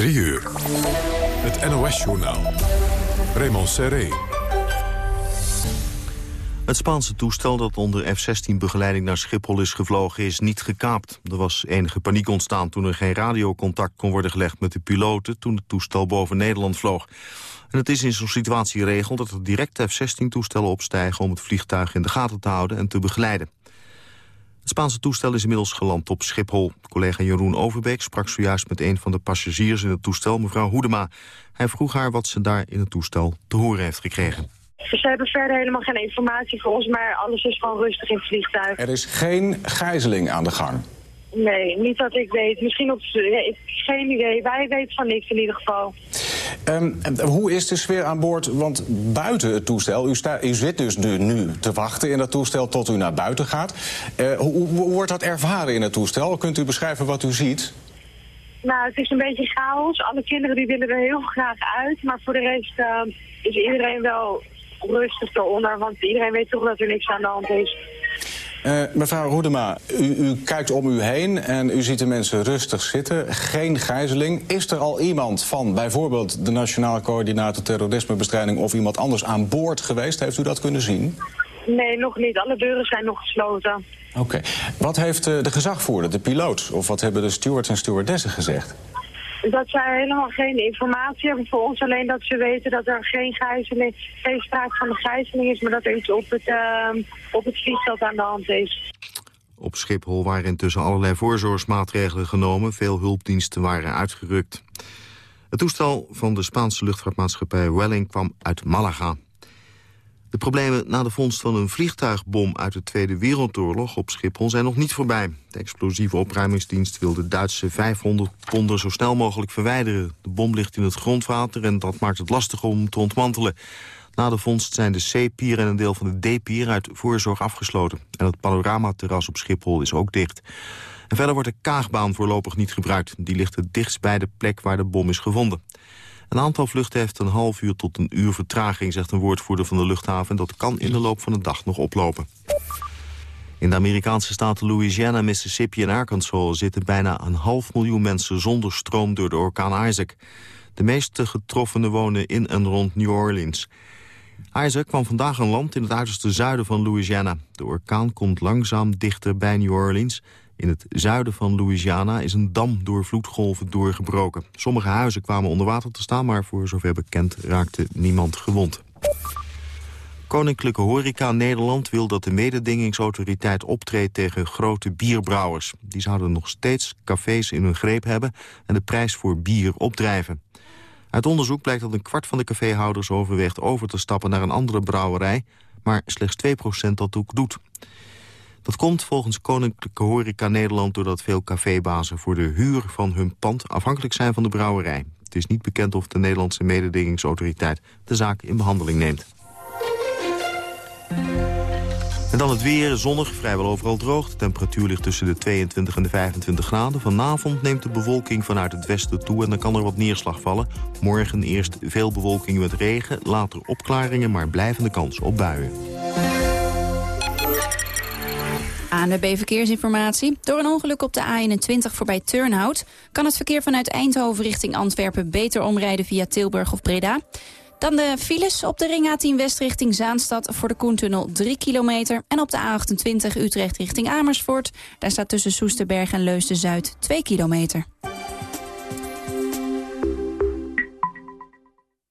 3 uur. Het NOS-journaal. Raymond Serré. Het Spaanse toestel dat onder F-16-begeleiding naar Schiphol is gevlogen is niet gekaapt. Er was enige paniek ontstaan toen er geen radiocontact kon worden gelegd met de piloten toen het toestel boven Nederland vloog. En het is in zo'n situatie geregeld dat er direct F-16-toestellen opstijgen om het vliegtuig in de gaten te houden en te begeleiden. Het Spaanse toestel is inmiddels geland op Schiphol. Collega Jeroen Overbeek sprak zojuist met een van de passagiers in het toestel, mevrouw Hoedema. Hij vroeg haar wat ze daar in het toestel te horen heeft gekregen. Ze hebben verder helemaal geen informatie voor ons, maar alles is gewoon rustig in het vliegtuig. Er is geen gijzeling aan de gang? Nee, niet dat ik weet. Misschien op... Geen idee. Wij weten van niks in ieder geval. Um, hoe is de sfeer aan boord? Want buiten het toestel, u, sta, u zit dus nu te wachten in dat toestel tot u naar buiten gaat. Uh, hoe, hoe, wordt dat ervaren in het toestel? Kunt u beschrijven wat u ziet? Nou, het is een beetje chaos. Alle kinderen die willen er heel graag uit. Maar voor de rest uh, is iedereen wel rustig eronder. Want iedereen weet toch dat er niks aan de hand is. Uh, mevrouw Roedema, u, u, kijkt om u heen en u ziet de mensen rustig zitten. Geen gijzeling. Is er al iemand van bijvoorbeeld de Nationale Coördinator Terrorismebestrijding... of iemand anders aan boord geweest? Heeft u dat kunnen zien? Nee, nog niet. Alle deuren zijn nog gesloten. Oké. Wat heeft uh, de gezagvoerder, de piloot... of wat hebben de stewards en stewardessen gezegd? Dat zij helemaal geen informatie hebben voor ons. Alleen dat ze weten dat er geen, gijzeling, geen sprake van een gijzeling is, maar dat er iets op het, uh, op het vliegveld aan de hand is. Op Schiphol waren intussen allerlei voorzorgsmaatregelen genomen. Veel hulpdiensten waren uitgerukt. Het toestel van de Spaanse luchtvaartmaatschappij Welling kwam uit Malaga. De problemen na de vondst van een vliegtuigbom uit de Tweede Wereldoorlog op Schiphol zijn nog niet voorbij. De explosieve opruimingsdienst wil de Duitse 500 ponden zo snel mogelijk verwijderen. De bom ligt in het grondwater en dat maakt het lastig om te ontmantelen. Na de vondst zijn de C-pier en een deel van de D-pier uit voorzorg afgesloten. En het panoramaterras op Schiphol is ook dicht. En verder wordt de Kaagbaan voorlopig niet gebruikt. Die ligt het dichtst bij de plek waar de bom is gevonden. Een aantal vluchten heeft een half uur tot een uur vertraging, zegt een woordvoerder van de luchthaven. Dat kan in de loop van de dag nog oplopen. In de Amerikaanse staten Louisiana, Mississippi en Arkansas zitten bijna een half miljoen mensen zonder stroom door de orkaan Isaac. De meeste getroffenen wonen in en rond New Orleans. Isaac kwam vandaag aan land in het uiterste zuiden van Louisiana. De orkaan komt langzaam dichter bij New Orleans in het zuiden van Louisiana is een dam door vloedgolven doorgebroken. Sommige huizen kwamen onder water te staan, maar voor zover bekend raakte niemand gewond. Koninklijke Horeca Nederland wil dat de mededingingsautoriteit optreedt tegen grote bierbrouwers. Die zouden nog steeds cafés in hun greep hebben en de prijs voor bier opdrijven. Uit onderzoek blijkt dat een kwart van de caféhouders overweegt over te stappen naar een andere brouwerij, maar slechts 2% dat ook doet. Dat komt volgens Koninklijke Horeca Nederland... doordat veel cafébazen voor de huur van hun pand afhankelijk zijn van de brouwerij. Het is niet bekend of de Nederlandse mededingingsautoriteit de zaak in behandeling neemt. En dan het weer, zonnig, vrijwel overal droog. De temperatuur ligt tussen de 22 en de 25 graden. Vanavond neemt de bewolking vanuit het westen toe en dan kan er wat neerslag vallen. Morgen eerst veel bewolking met regen, later opklaringen... maar blijvende kans op buien. ANWB Verkeersinformatie. Door een ongeluk op de A21 voorbij Turnhout... kan het verkeer vanuit Eindhoven richting Antwerpen... beter omrijden via Tilburg of Breda. Dan de files op de ring A10 West richting Zaanstad... voor de Koentunnel 3 kilometer. En op de A28 Utrecht richting Amersfoort. Daar staat tussen Soesterberg en Leusden-Zuid 2 kilometer.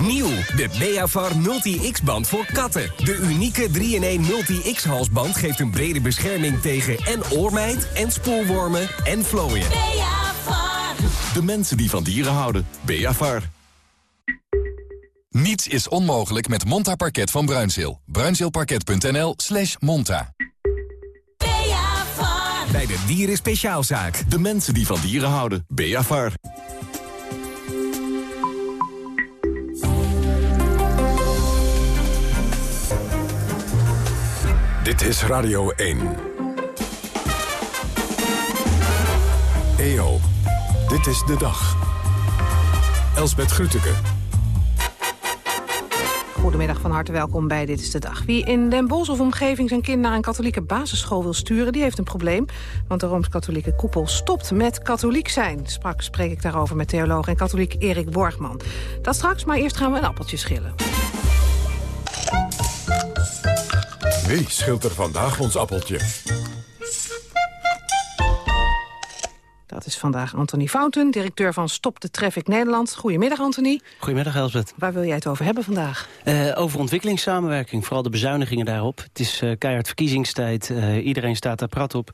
Nieuw, de Beavar Multi-X-band voor katten. De unieke 3-in-1 Multi-X-halsband geeft een brede bescherming tegen en oormijt... en spoelwormen en vlooien. Beavar. De mensen die van dieren houden. Beavar. Niets is onmogelijk met Monta Parket van Bruinzeel. Bruinzeelparket.nl slash monta. Bij de Dieren Speciaalzaak. De mensen die van dieren houden. Beavar. Dit is Radio 1. EO, dit is de dag. Elsbeth Grütke. Goedemiddag, van harte welkom bij Dit is de Dag. Wie in Den Bosch of omgeving zijn kind naar een katholieke basisschool wil sturen... die heeft een probleem, want de Rooms-Katholieke koepel stopt met katholiek zijn. Sprak spreek ik daarover met theoloog en katholiek Erik Borgman. Dat straks, maar eerst gaan we een appeltje schillen. Wie schilt er vandaag ons appeltje? Dat is vandaag Anthony Fountain, directeur van Stop de Traffic Nederland. Goedemiddag, Anthony. Goedemiddag, Elsbeth. Waar wil jij het over hebben vandaag? Uh, over ontwikkelingssamenwerking, vooral de bezuinigingen daarop. Het is uh, keihard verkiezingstijd, uh, iedereen staat daar prat op.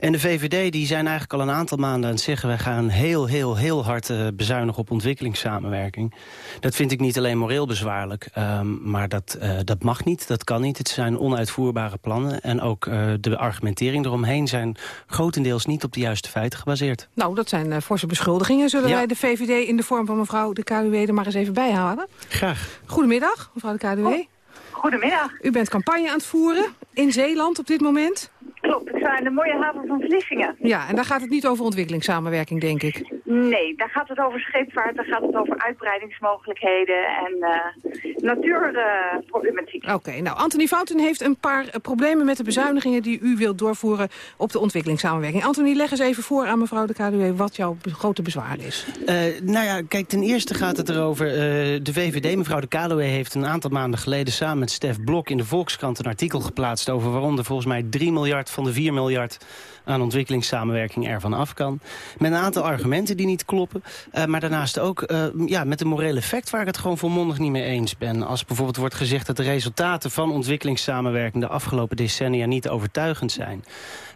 En de VVD die zijn eigenlijk al een aantal maanden aan het zeggen... wij gaan heel, heel, heel hard bezuinigen op ontwikkelingssamenwerking. Dat vind ik niet alleen moreel bezwaarlijk, um, maar dat, dat mag niet, dat kan niet. Het zijn onuitvoerbare plannen en ook de argumentering eromheen... zijn grotendeels niet op de juiste feiten gebaseerd. Nou, dat zijn uh, forse beschuldigingen. Zullen wij de VVD in de vorm van mevrouw de KUW er maar eens even bij halen? Graag. Goedemiddag, mevrouw de KUW. Goedemiddag. U bent campagne aan het voeren in Zeeland op dit moment? Klopt, ik sta in de mooie haven van Vlissingen. Ja, en daar gaat het niet over ontwikkelingssamenwerking, denk ik. Nee, daar gaat het over scheepvaart, daar gaat het over uitbreidingsmogelijkheden en uh, natuurproblematiek. Uh, Oké, nou, Anthony Fountain heeft een paar uh, problemen met de bezuinigingen die u wilt doorvoeren op de ontwikkelingssamenwerking. Anthony, leg eens even voor aan mevrouw de KDW wat jouw grote bezwaar is. Uh, nou ja, kijk, ten eerste gaat het erover, de VVD, mevrouw de KDW heeft een aantal maanden geleden samen met Stef Blok in de Volkskrant een artikel geplaatst over waarom er volgens mij 3 miljard van de 4 miljard aan ontwikkelingssamenwerking ervan af kan. Met een aantal argumenten die niet kloppen. Uh, maar daarnaast ook uh, ja, met een moreel effect waar ik het gewoon volmondig niet mee eens ben. Als bijvoorbeeld wordt gezegd dat de resultaten van ontwikkelingssamenwerking... de afgelopen decennia niet overtuigend zijn.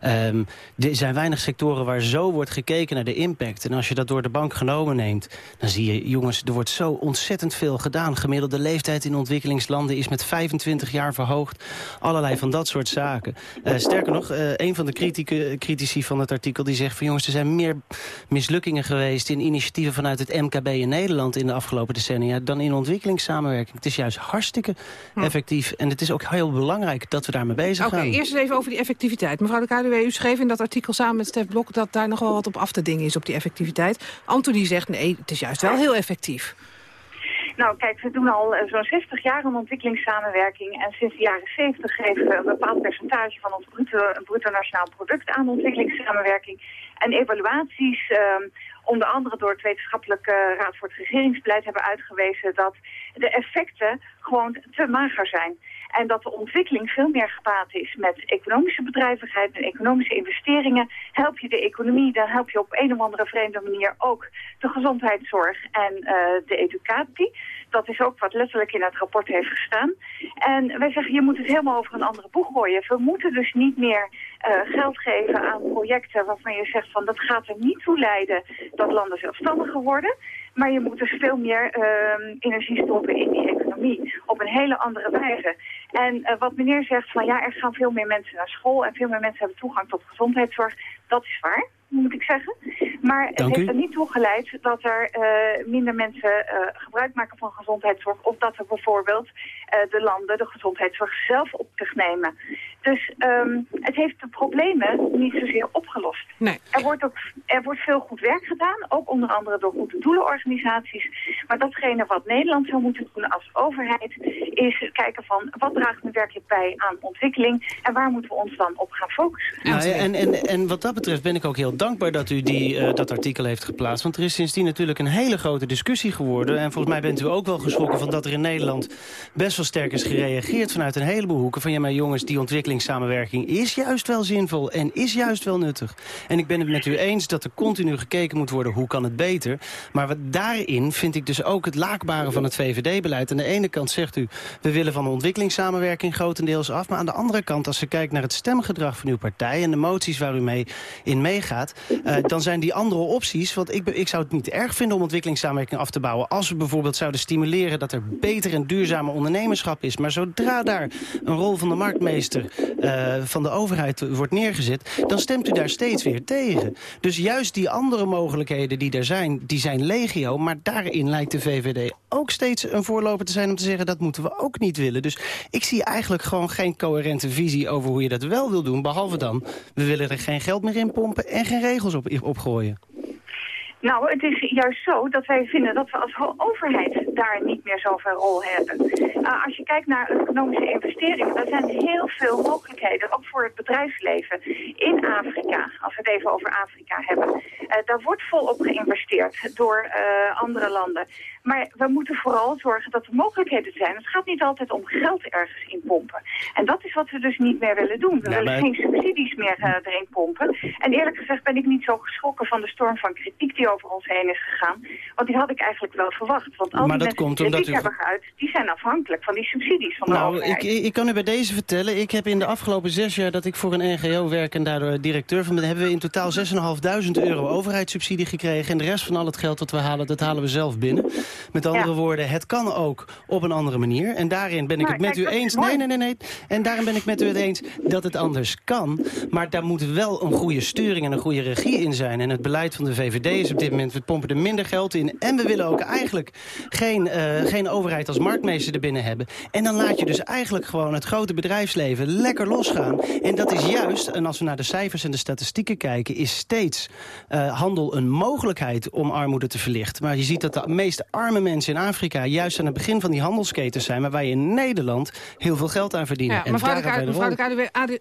Um, er zijn weinig sectoren waar zo wordt gekeken naar de impact. En als je dat door de bank genomen neemt, dan zie je... jongens, er wordt zo ontzettend veel gedaan. Gemiddelde leeftijd in ontwikkelingslanden is met 25 jaar verhoogd. Allerlei van dat soort zaken. Uh, sterker nog, een van de kritieken critici van het artikel die zegt van jongens, er zijn meer mislukkingen geweest in initiatieven vanuit het MKB in Nederland in de afgelopen decennia dan in ontwikkelingssamenwerking. Het is juist hartstikke hm. effectief en het is ook heel belangrijk dat we daarmee bezig okay, gaan. Oké, eerst even over die effectiviteit. Mevrouw de KDW, u schreef in dat artikel samen met Stef Blok dat daar nog wel wat op af te dingen is op die effectiviteit. Anthony zegt nee, het is juist wel heel effectief. Nou, kijk, we doen al uh, zo'n 60 jaar een ontwikkelingssamenwerking. En sinds de jaren 70 geven we een bepaald percentage van ons bruto, bruto nationaal product aan ontwikkelingssamenwerking. En evaluaties, uh, onder andere door het Wetenschappelijke Raad voor het Regeringsbeleid, hebben uitgewezen dat de effecten gewoon te mager zijn. En dat de ontwikkeling veel meer gepaard is met economische bedrijvigheid en economische investeringen. Help je de economie, dan help je op een of andere vreemde manier ook de gezondheidszorg en uh, de educatie. Dat is ook wat letterlijk in het rapport heeft gestaan. En wij zeggen, je moet het helemaal over een andere boeg gooien. We moeten dus niet meer uh, geld geven aan projecten waarvan je zegt van dat gaat er niet toe leiden dat landen zelfstandiger worden. Maar je moet dus veel meer uh, energie stoppen in die economie op een hele andere wijze. En uh, wat meneer zegt van ja, er gaan veel meer mensen naar school en veel meer mensen hebben toegang tot gezondheidszorg, dat is waar moet ik zeggen. Maar het heeft er niet toe geleid dat er uh, minder mensen uh, gebruik maken van gezondheidszorg... of dat er bijvoorbeeld uh, de landen de gezondheidszorg zelf op zich nemen. Dus um, het heeft de problemen niet zozeer opgelost. Nee. Er, wordt ook, er wordt veel goed werk gedaan, ook onder andere door goede doelenorganisaties. Maar datgene wat Nederland zou moeten doen als overheid... is kijken van wat draagt nu werkelijk bij aan ontwikkeling... en waar moeten we ons dan op gaan focussen. Nou, en, en, en wat dat betreft ben ik ook heel dankbaar dat u die, uh, dat artikel heeft geplaatst. Want er is sindsdien natuurlijk een hele grote discussie geworden. En volgens mij bent u ook wel geschrokken van dat er in Nederland best wel sterk is gereageerd vanuit een heleboel hoeken. Van ja, maar jongens, die ontwikkelingssamenwerking is juist wel zinvol en is juist wel nuttig. En ik ben het met u eens dat er continu gekeken moet worden hoe kan het beter. Maar wat daarin vind ik dus ook het laakbare van het VVD-beleid. Aan de ene kant zegt u, we willen van de ontwikkelingssamenwerking grotendeels af. Maar aan de andere kant, als je kijkt naar het stemgedrag van uw partij en de moties waar u mee in meegaat, uh, dan zijn die andere opties... want ik, ik zou het niet erg vinden om ontwikkelingssamenwerking af te bouwen... als we bijvoorbeeld zouden stimuleren dat er beter en duurzamer ondernemerschap is. Maar zodra daar een rol van de marktmeester eh, van de overheid wordt neergezet... dan stemt u daar steeds weer tegen. Dus juist die andere mogelijkheden die er zijn, die zijn legio. Maar daarin lijkt de VVD ook steeds een voorloper te zijn om te zeggen... dat moeten we ook niet willen. Dus ik zie eigenlijk gewoon geen coherente visie over hoe je dat wel wil doen. Behalve dan, we willen er geen geld meer in pompen en geen regels op, opgooien. Nou, het is juist zo dat wij vinden dat we als overheid daar niet meer zoveel rol hebben. Uh, als je kijkt naar economische investeringen, dan zijn heel veel mogelijkheden, ook voor het bedrijfsleven in Afrika, als we het even over Afrika hebben. Uh, daar wordt volop geïnvesteerd door uh, andere landen. Maar we moeten vooral zorgen dat er mogelijkheden zijn. Het gaat niet altijd om geld ergens in pompen. En dat is wat we dus niet meer willen doen. We willen geen subsidies meer erin pompen. En eerlijk gezegd ben ik niet zo geschrokken van de storm van kritiek die over ons heen is gegaan. Want die had ik eigenlijk wel verwacht. Want al maar die dat mensen komt die u... hebben geuit, die zijn afhankelijk van die subsidies van de Nou, overheid. ik, ik kan u bij deze vertellen. Ik heb in de afgelopen zes jaar dat ik voor een NGO werk... en daardoor directeur van ben... hebben we in totaal 6.500 euro overheidssubsidie gekregen. En de rest van al het geld dat we halen, dat halen we zelf binnen. Met andere Ja. woorden, het kan ook op een andere manier. En daarin ben ik Nou, het met kijk, u eens. Nee, nee, nee, nee. En daarin ben ik met u het eens dat het anders kan. Maar daar moet wel een goede sturing en een goede regie in zijn. En het beleid van de VVD is op dit moment... we pompen er minder geld in. En we willen ook eigenlijk geen, eh, geen overheid als marktmeester er binnen hebben. En dan laat je dus eigenlijk gewoon het grote bedrijfsleven lekker losgaan. En dat is juist, en als we naar de cijfers en de statistieken kijken... is steeds eh, handel een mogelijkheid om armoede te verlichten. Maar je ziet dat de meest arme mensen in Afrika... juist aan het begin van die handelsketens zijn... maar wij in Nederland heel veel geld aan verdienen. Ja, En mevrouw, de daar hebben Ka- wij de mevrouw de rol. KDW, Adi-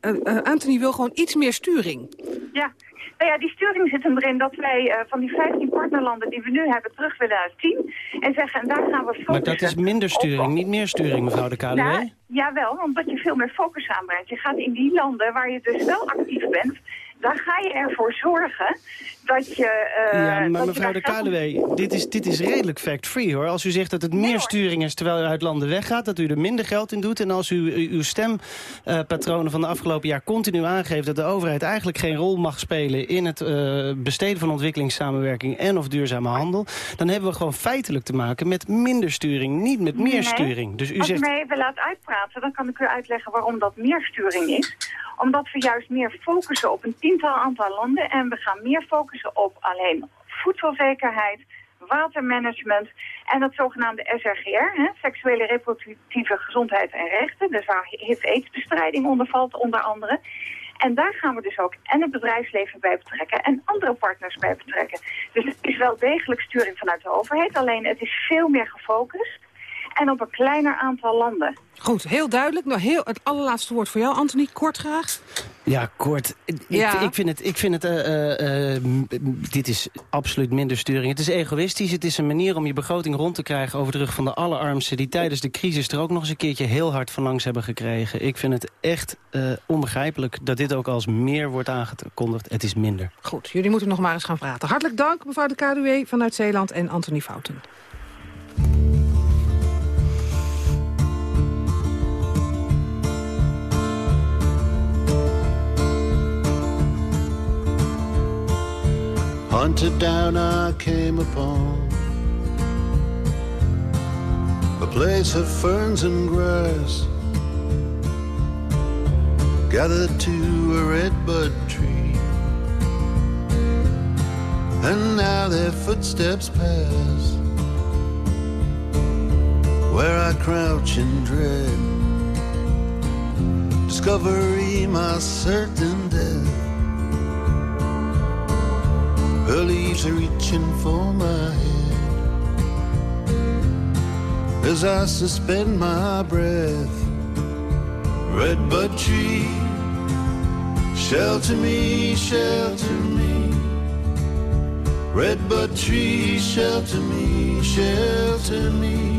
eh, eh, Anthony wil gewoon iets meer sturing. Ja. Nou ja, die sturing zit hem erin dat wij eh, van die 15 partnerlanden die we nu hebben terug willen naar 10. En zeggen, en daar gaan we focussen. Maar dat is minder sturing, op- niet meer sturing, mevrouw de KDW. Nou, jawel, omdat je veel meer focus aanbrengt. Je gaat in die landen waar je dus wel actief bent, daar ga je ervoor zorgen dat je... eh, ja, maar mevrouw de KDW, dit is, dit is redelijk fact-free hoor. Als u zegt dat het meer sturing is terwijl u uit landen weggaat... dat u er minder geld in doet... en als u uw stempatronen van de afgelopen jaar continu aangeeft... dat de overheid eigenlijk geen rol mag spelen... in het eh, besteden van ontwikkelingssamenwerking en of duurzame handel... dan hebben we gewoon feitelijk te maken met minder sturing, niet met meer Nee. sturing. Dus u Als zegt... u mij even laat uitpraten, dan kan ik u uitleggen waarom dat meer sturing is. Omdat we juist meer focussen op een tiental aantal landen. En we gaan meer focussen op alleen voedselzekerheid, watermanagement en dat zogenaamde SRGR, hè, seksuele reproductieve gezondheid en rechten. Dus waar HIV-AIDS-bestrijding onder valt, onder andere. En daar gaan we dus ook en het bedrijfsleven bij betrekken en andere partners bij betrekken. Dus het is wel degelijk sturing vanuit de overheid, alleen het is veel meer gefocust en op een kleiner aantal landen. Goed, heel duidelijk. Nou, heel, het allerlaatste woord voor jou, Anthony. Kort graag. Ja, kort. Ik, Ja. ik vind het, ik vind het eh, eh, eh, dit is absoluut minder sturing. Het is egoïstisch. Het is een manier om je begroting rond te krijgen over de rug van de allerarmsten... die tijdens de crisis er ook nog eens een keertje heel hard van langs hebben gekregen. Ik vind het echt eh, onbegrijpelijk dat dit ook als meer wordt aangekondigd. Het is minder. Goed, jullie moeten nog maar eens gaan praten. Hartelijk dank, mevrouw de KDW vanuit Zeeland en Anthony Fouten. Hunted down, I came upon a place of ferns and grass, gathered to a redbud tree, and now their footsteps pass where I crouch in dread. Discovery, my certain death. Her leaves are reaching for my head as I suspend my breath. Redbud tree, shelter me, shelter me. Redbud tree, shelter me, shelter me.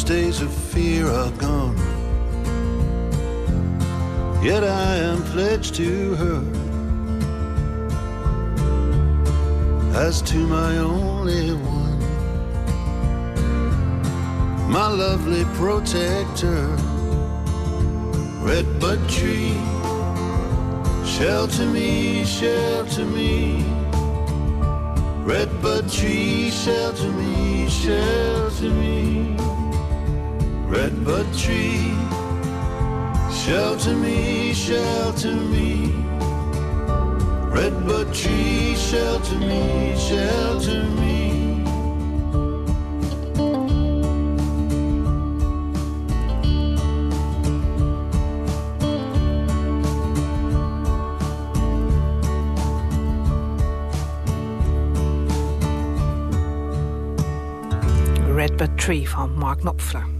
Those days of fear are gone. Yet I am pledged to her as to my only one, my lovely protector, redbud tree, shelter me, shelter me. Redbud tree, shelter me, shelter me. Redbud tree, shelter me, shelter me. Redbud tree, shelter me, shelter me. Redbud Tree van Mark Knopfler.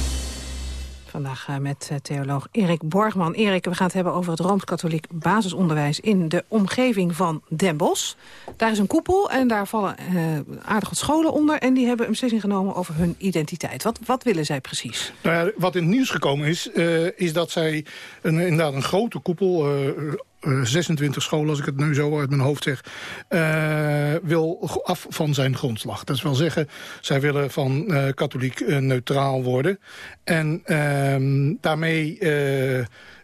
Eh, met eh, theoloog Erik Borgman. Erik, we gaan het hebben over het Rooms-Katholiek basisonderwijs... in de omgeving van Den Bosch. Daar is een koepel en daar vallen uh, aardig wat scholen onder... en die hebben een beslissing genomen over hun identiteit. Wat, wat willen zij precies? Nou wat in het nieuws gekomen is, uh, is dat zij een, inderdaad een grote koepel... 26 scholen, als ik het nu zo uit mijn hoofd zeg... Uh, wil af van zijn grondslag. Dat wel zeggen, zij willen van uh, katholiek neutraal worden. En ehm, daarmee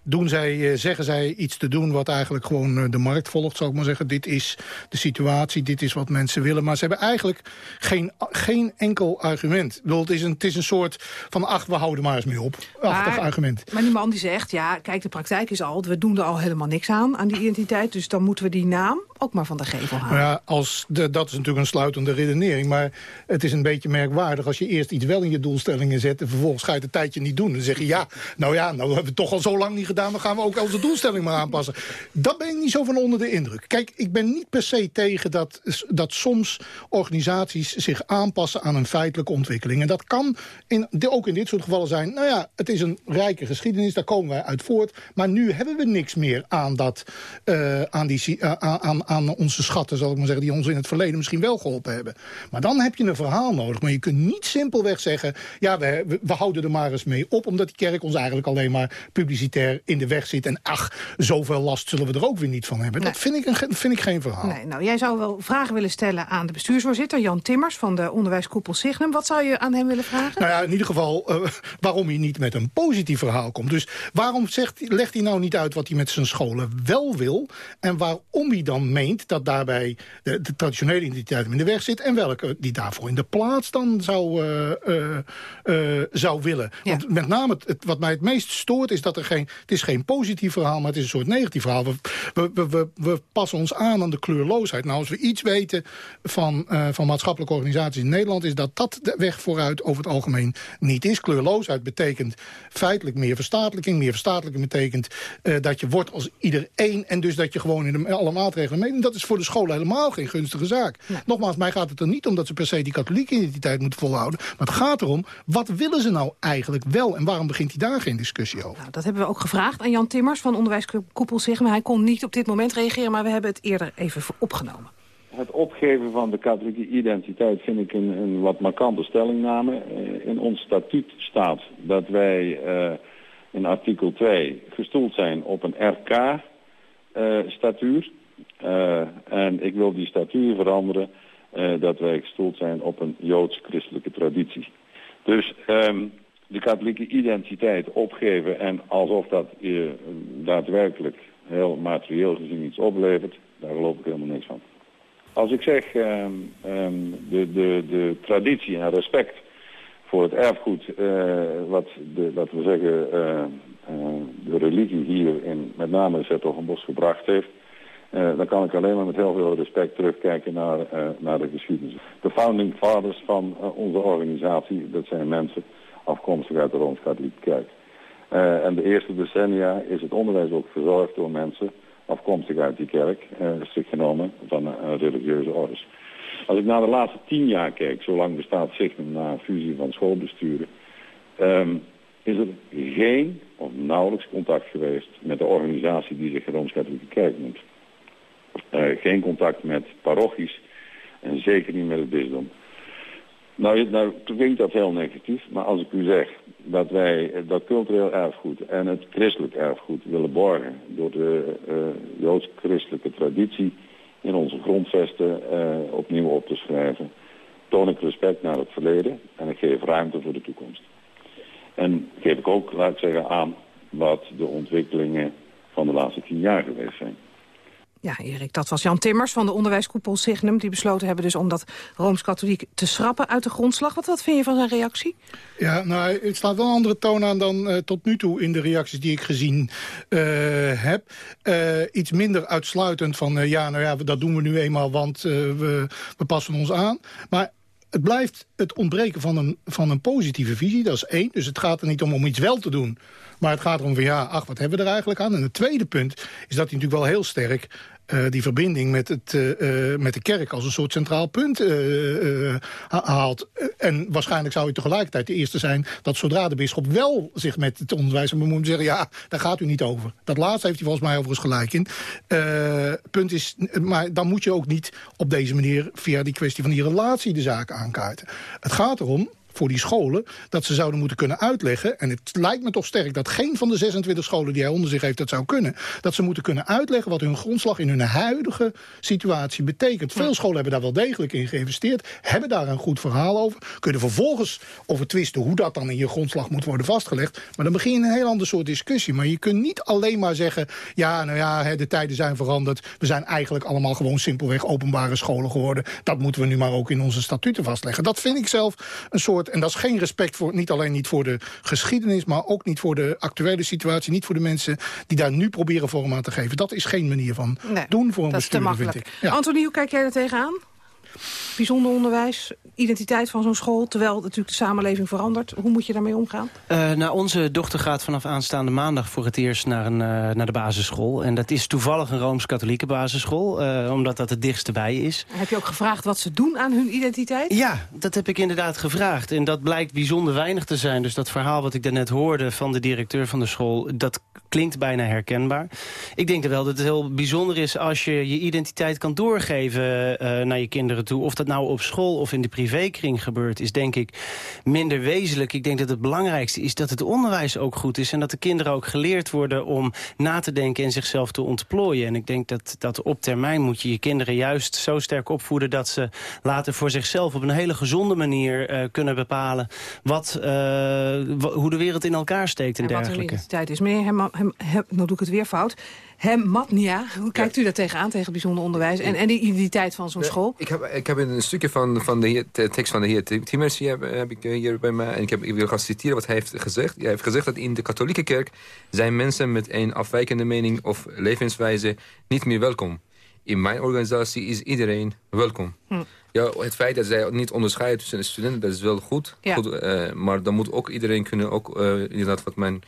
doen zij, zeggen zij iets te doen wat eigenlijk gewoon de markt volgt, zou ik maar zeggen. Dit is de situatie, dit is wat mensen willen. Maar ze hebben eigenlijk geen, geen enkel argument. Bedoel, het, is een, het is een soort van, ach, we houden maar eens mee op. Achtig maar, argument. Maar die man die zegt, ja, kijk, de praktijk is al... we doen er al helemaal niks aan, aan die identiteit. Dus dan moeten we die naam ook maar van de gevel halen. Ja, als de, dat is natuurlijk een sluitende redenering. Maar het is een beetje merkwaardig als je eerst iets wel in je doelstellingen zet... en vervolgens ga je het een tijdje niet doen. Dan zeg je, ja, nou ja, nou hebben we het toch al zo lang niet gedaan... dan gaan we ook onze doelstelling maar aanpassen. Dat ben ik niet zo van onder de indruk. Kijk, ik ben niet per se tegen dat, dat soms organisaties zich aanpassen... aan een feitelijke ontwikkeling. En dat kan in, ook in dit soort gevallen zijn... nou ja, het is een rijke geschiedenis, daar komen wij uit voort... maar nu hebben we niks meer aan, dat, uh, aan, die, uh, aan, aan onze schatten, zal ik maar zeggen... die ons in het verleden misschien wel geholpen hebben. Maar dan heb je een verhaal nodig. Maar je kunt niet simpelweg zeggen... ja, we, we, we houden er maar eens mee op... omdat die kerk ons eigenlijk alleen maar publicitair in de weg zit. En ach, zoveel last zullen we er ook weer niet van hebben. Nee. Dat vind ik, een, vind ik geen verhaal. Nee, nou, jij zou wel vragen willen stellen aan de bestuursvoorzitter... Jan Timmers van de onderwijskoepel Signum. Wat zou je aan hem willen vragen? Nou ja, in ieder geval uh, waarom hij niet met een positief verhaal komt. Dus waarom zegt, legt hij nou niet uit wat hij met zijn scholen wel wil... en waarom hij dan meent dat daarbij de, de traditionele identiteit in de weg zit... en welke die daarvoor in de plaats dan zou, uh, uh, zou willen. Ja. Want met name het, het, wat mij het meest stoort is dat er geen... het is geen positief verhaal, maar het is een soort negatief verhaal. We, we, we, we passen ons aan aan de kleurloosheid. Nou, als we iets weten van, van maatschappelijke organisaties in Nederland... is dat dat de weg vooruit over het algemeen niet is. Kleurloosheid betekent feitelijk meer verstatelijking. Meer verstatelijking betekent dat je wordt als iedereen... en dus dat je gewoon in de, alle maatregelen meedoet. Dat is voor de scholen helemaal geen gunstige zaak. Nogmaals, mij gaat het er niet om dat ze per se die katholieke identiteit moeten volhouden. Maar het gaat erom, wat willen ze nou eigenlijk wel? En waarom begint hij daar geen discussie over? Nou, dat hebben we ook gevraagd aan Jan Timmers van Onderwijskoepel Sigma. Hij kon niet op dit moment reageren, maar we hebben het eerder even opgenomen. Het opgeven van de katholieke identiteit vind ik een, een wat markante stellingname. In ons statuut staat dat wij uh, in artikel 2 gestoeld zijn op een RK-statuur. Uh, en ik wil die statuur veranderen dat wij gestoeld zijn op een joods-christelijke traditie. Dus um, de katholieke identiteit opgeven en alsof dat je daadwerkelijk heel materieel gezien iets oplevert, daar geloof ik helemaal niks van. Als ik zeg um, um, de, de, de traditie en respect voor het erfgoed uh, wat de, laten we zeggen, uh, de religie hier in met name Zertogenbos gebracht heeft, dan kan ik alleen maar met heel veel respect terugkijken naar, naar de geschiedenis. De founding fathers van onze organisatie, dat zijn mensen afkomstig uit de Rooms-Katholieke Kerk. en de eerste decennia is het onderwijs ook verzorgd door mensen afkomstig uit die kerk, strikt genomen van religieuze orders. Als ik naar de laatste tien jaar kijk, zolang bestaat Signum na fusie van schoolbesturen, um, is er geen of nauwelijks contact geweest met de organisatie die zich Rooms-Katholieke Kerk noemt. Uh, geen contact met parochies en zeker niet met het bisdom. Nou, nou klinkt dat heel negatief, maar als ik u zeg dat wij dat cultureel erfgoed en het christelijk erfgoed willen borgen door de uh, joods-christelijke traditie in onze grondvesten uh, opnieuw op te schrijven, toon ik respect naar het verleden en ik geef ruimte voor de toekomst. En geef ik ook, laat ik zeggen, aan wat de ontwikkelingen van de laatste tien jaar geweest zijn. Ja, Erik, dat was Jan Timmers van de onderwijskoepel Signum... die besloten hebben dus om dat Rooms-Katholiek te schrappen uit de grondslag. Wat, wat vind je van zijn reactie? Ja, nou, het staat wel een andere toon aan dan uh, tot nu toe... in de reacties die ik gezien uh, heb. Uh, iets minder uitsluitend van... ja, nou ja, dat doen we nu eenmaal, want we, we passen ons aan. Maar het blijft het ontbreken van een, van een positieve visie, dat is één. Dus het gaat er niet om om iets wel te doen. Maar het gaat erom van ja, ach, wat hebben we er eigenlijk aan? En het tweede punt is dat hij natuurlijk wel heel sterk uh, die verbinding met, het, uh, met de kerk als een soort centraal punt haalt. En waarschijnlijk zou hij tegelijkertijd de eerste zijn... dat zodra de bisschop wel zich met het onderwijs moet zeggen... ja, daar gaat u niet over. Dat laatste heeft hij volgens mij overigens gelijk in. punt is, maar dan moet je ook niet op deze manier... via die kwestie van die relatie de zaak aankaarten. Het gaat erom voor die scholen... dat ze zouden moeten kunnen uitleggen... en het lijkt me toch sterk dat geen van de 26 scholen die hij onder zich heeft... dat zou kunnen, dat ze moeten kunnen uitleggen... wat hun grondslag in hun huidige situatie betekent. Veel scholen hebben daar wel degelijk in geïnvesteerd... hebben daar een goed verhaal over. Kunnen vervolgens over twisten hoe dat dan in je grondslag moet worden vastgelegd. Maar dan begin je een heel ander soort discussie. Maar je kunt niet alleen maar zeggen... ja, nou ja, de tijden zijn veranderd. We zijn eigenlijk allemaal gewoon simpelweg openbare scholen geworden. Dat moeten we nu maar ook in onze statuten vastleggen. Dat vind ik zelf een soort en dat is geen respect voor, niet alleen niet voor de geschiedenis... maar ook niet voor de actuele situatie. Niet voor de mensen die daar nu proberen vorm aan te geven. Dat is geen manier van doen voor een bestuurder, vind ik. Ja. Anthony, hoe kijk jij er tegenaan? Bijzonder onderwijs, identiteit van zo'n school... terwijl natuurlijk de samenleving verandert. Hoe moet je daarmee omgaan? Uh, nou, onze dochter gaat vanaf aanstaande maandag voor het eerst naar, een, uh, naar de basisschool. En dat is toevallig een Rooms-Katholieke basisschool, uh, omdat dat het dichtste bij is. Heb je ook gevraagd wat ze doen aan hun identiteit? Ja, dat heb ik inderdaad gevraagd. En dat blijkt bijzonder weinig te zijn. Dus dat verhaal wat ik daarnet hoorde van de directeur van de school... dat klinkt bijna herkenbaar. Ik denk wel dat het heel bijzonder is als je je identiteit kan doorgeven naar je kinderen toe. Of dat nou op school of in de privékring gebeurt, is denk ik minder wezenlijk. Ik denk dat het belangrijkste is dat het onderwijs ook goed is... en dat de kinderen ook geleerd worden om na te denken en zichzelf te ontplooien. En ik denk dat, dat op termijn moet je je kinderen juist zo sterk opvoeden... dat ze later voor zichzelf op een hele gezonde manier uh, kunnen bepalen... Wat, uh, hoe de wereld in elkaar steekt en, en dergelijke. wat hun identiteit is. Meneer, hem, hem, hem, nou doe ik het weer fout. Hem Matnia, hoe kijkt ja. u daar tegenaan, tegen bijzonder onderwijs... en, en de identiteit van zo'n school? Ik heb, ik heb een stukje van, van de, heer, de tekst van de heer Timmers hier, heb, heb ik hier bij mij... en ik, heb, ik wil gaan citeren wat hij heeft gezegd. Hij heeft gezegd dat in de katholieke kerk... zijn mensen met een afwijkende mening of levenswijze niet meer welkom. In mijn organisatie is iedereen welkom. Hm. Ja, het feit dat zij niet onderscheiden tussen de studenten, dat is wel goed. Ja. goed uh, maar dan moet ook iedereen kunnen, ook uh, inderdaad wat mijn...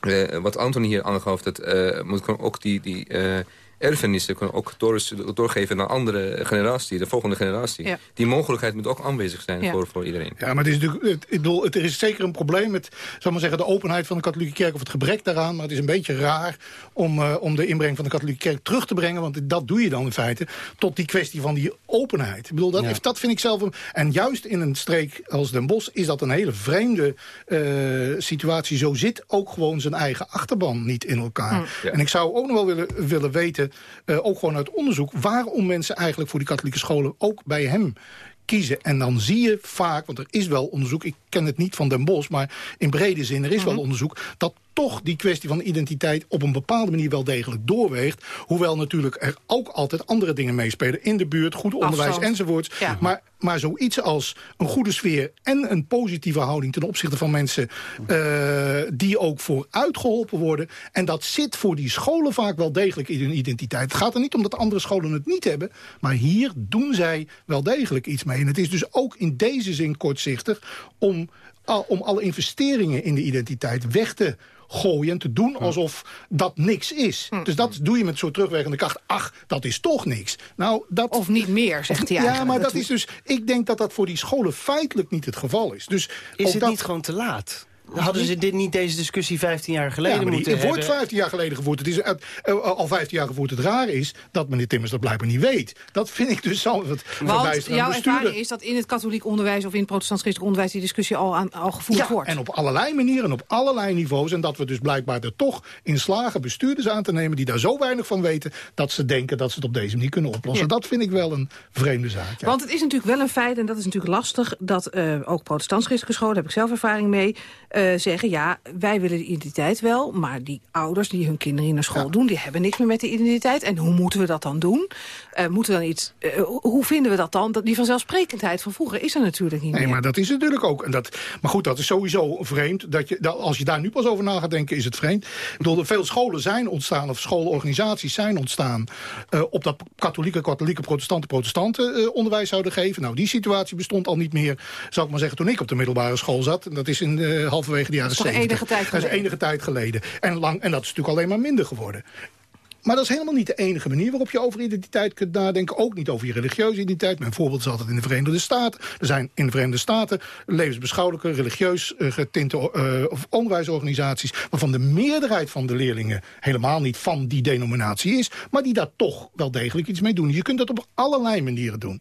Uh, wat Anthony hier aangaf, dat uh, moet ook die, die uh, erfenissen kunnen ook door, doorgeven naar andere generatie, de volgende generatie. Ja. Die mogelijkheid moet ook aanwezig zijn ja. voor, voor iedereen. Ja, maar het is natuurlijk, het, ik bedoel, het, er is zeker een probleem met zal maar zeggen, de openheid van de katholieke kerk of het gebrek daaraan. Maar het is een beetje raar om, uh, om de inbreng van de katholieke kerk terug te brengen. Want dat doe je dan in feite tot die kwestie van die openheid. Ik bedoel, dat, ja. dat vind ik zelf... Een, en juist in een streek als Den Bosch is dat een hele vreemde uh, situatie. Zo zit ook gewoon zijn eigen achterban niet in elkaar. Ja. En ik zou ook nog wel willen, willen weten uh, ook gewoon uit onderzoek... waarom mensen eigenlijk voor die katholieke scholen ook bij hem kiezen. En dan zie je vaak, want er is wel onderzoek... ik ken het niet van Den Bosch, maar in brede zin, er is wel onderzoek... dat toch die kwestie van identiteit op een bepaalde manier wel degelijk doorweegt. Hoewel natuurlijk er ook altijd andere dingen meespelen. In de buurt, goed onderwijs Afstand. enzovoorts. Ja. Maar, maar zoiets als een goede sfeer en een positieve houding... ten opzichte van mensen uh, die ook vooruit geholpen worden. En dat zit voor die scholen vaak wel degelijk in hun identiteit. Het gaat er niet om dat andere scholen het niet hebben. Maar hier doen zij wel degelijk iets mee. En het is dus ook in deze zin kortzichtig om, om alle investeringen in de identiteit weg te gooien te doen alsof dat niks is. Hm. Dus dat doe je met zo'n terugwerkende kracht. Ach, dat is toch niks. Nou, dat, of niet meer, zegt hij Ja, eigenlijk. maar dat is dus... Ik denk dat dat voor die scholen feitelijk niet het geval is. Dus is het dat, niet gewoon te laat? Hadden ze dit niet deze discussie 15 jaar geleden ja, maar die, moeten Het wordt hebben? 15 jaar geleden gevoerd. Het is uh, uh, al 15 jaar gevoerd. Het raar is dat meneer Timmers dat blijkbaar niet weet. Dat vind ik dus zo wat Want jouw ervaring is dat in het katholiek onderwijs... of in het protestants christelijk onderwijs die discussie al, aan, al gevoerd ja, wordt. en op allerlei manieren, op allerlei niveaus. En dat we dus blijkbaar er toch in slagen bestuurders aan te nemen... die daar zo weinig van weten dat ze denken dat ze het op deze manier kunnen oplossen. Ja. Dat vind ik wel een vreemde zaak. Ja. Want het is natuurlijk wel een feit, en dat is natuurlijk lastig... dat uh, ook protestants-christelijke scholen, daar heb ik zelf ervaring mee... Uh, zeggen, ja, wij willen de identiteit wel... maar die ouders die hun kinderen naar school ja. doen... die hebben niks meer met de identiteit. En hoe moeten we dat dan doen? Uh, moeten we dan iets, hoe vinden we dat dan? Dat, die vanzelfsprekendheid van vroeger is er natuurlijk niet nee, meer. maar dat is natuurlijk ook. En dat, maar goed, dat is sowieso vreemd. Dat je, dat, als je daar nu pas over na gaat denken, is het vreemd. Ik bedoel, veel scholen zijn ontstaan, of schoolorganisaties zijn ontstaan... op dat katholieke, katholieke protestanten, protestanten onderwijs zouden geven. Nou, die situatie bestond al niet meer, zou ik maar zeggen, toen ik op de middelbare school zat. En dat is in uh, halverwege de jaren 70. enige tijd. Dat is enige tijd geleden. En, lang, en dat is natuurlijk alleen maar minder geworden. Maar dat is helemaal niet de enige manier waarop je over identiteit kunt nadenken. Ook niet over je religieuze identiteit. Mijn voorbeeld is altijd in de Verenigde Staten. Er zijn in de Verenigde Staten levensbeschouwelijke, religieus uh, getinte uh, onderwijsorganisaties... waarvan de meerderheid van de leerlingen helemaal niet van die denominatie is... maar die daar toch wel degelijk iets mee doen. Je kunt dat op allerlei manieren doen.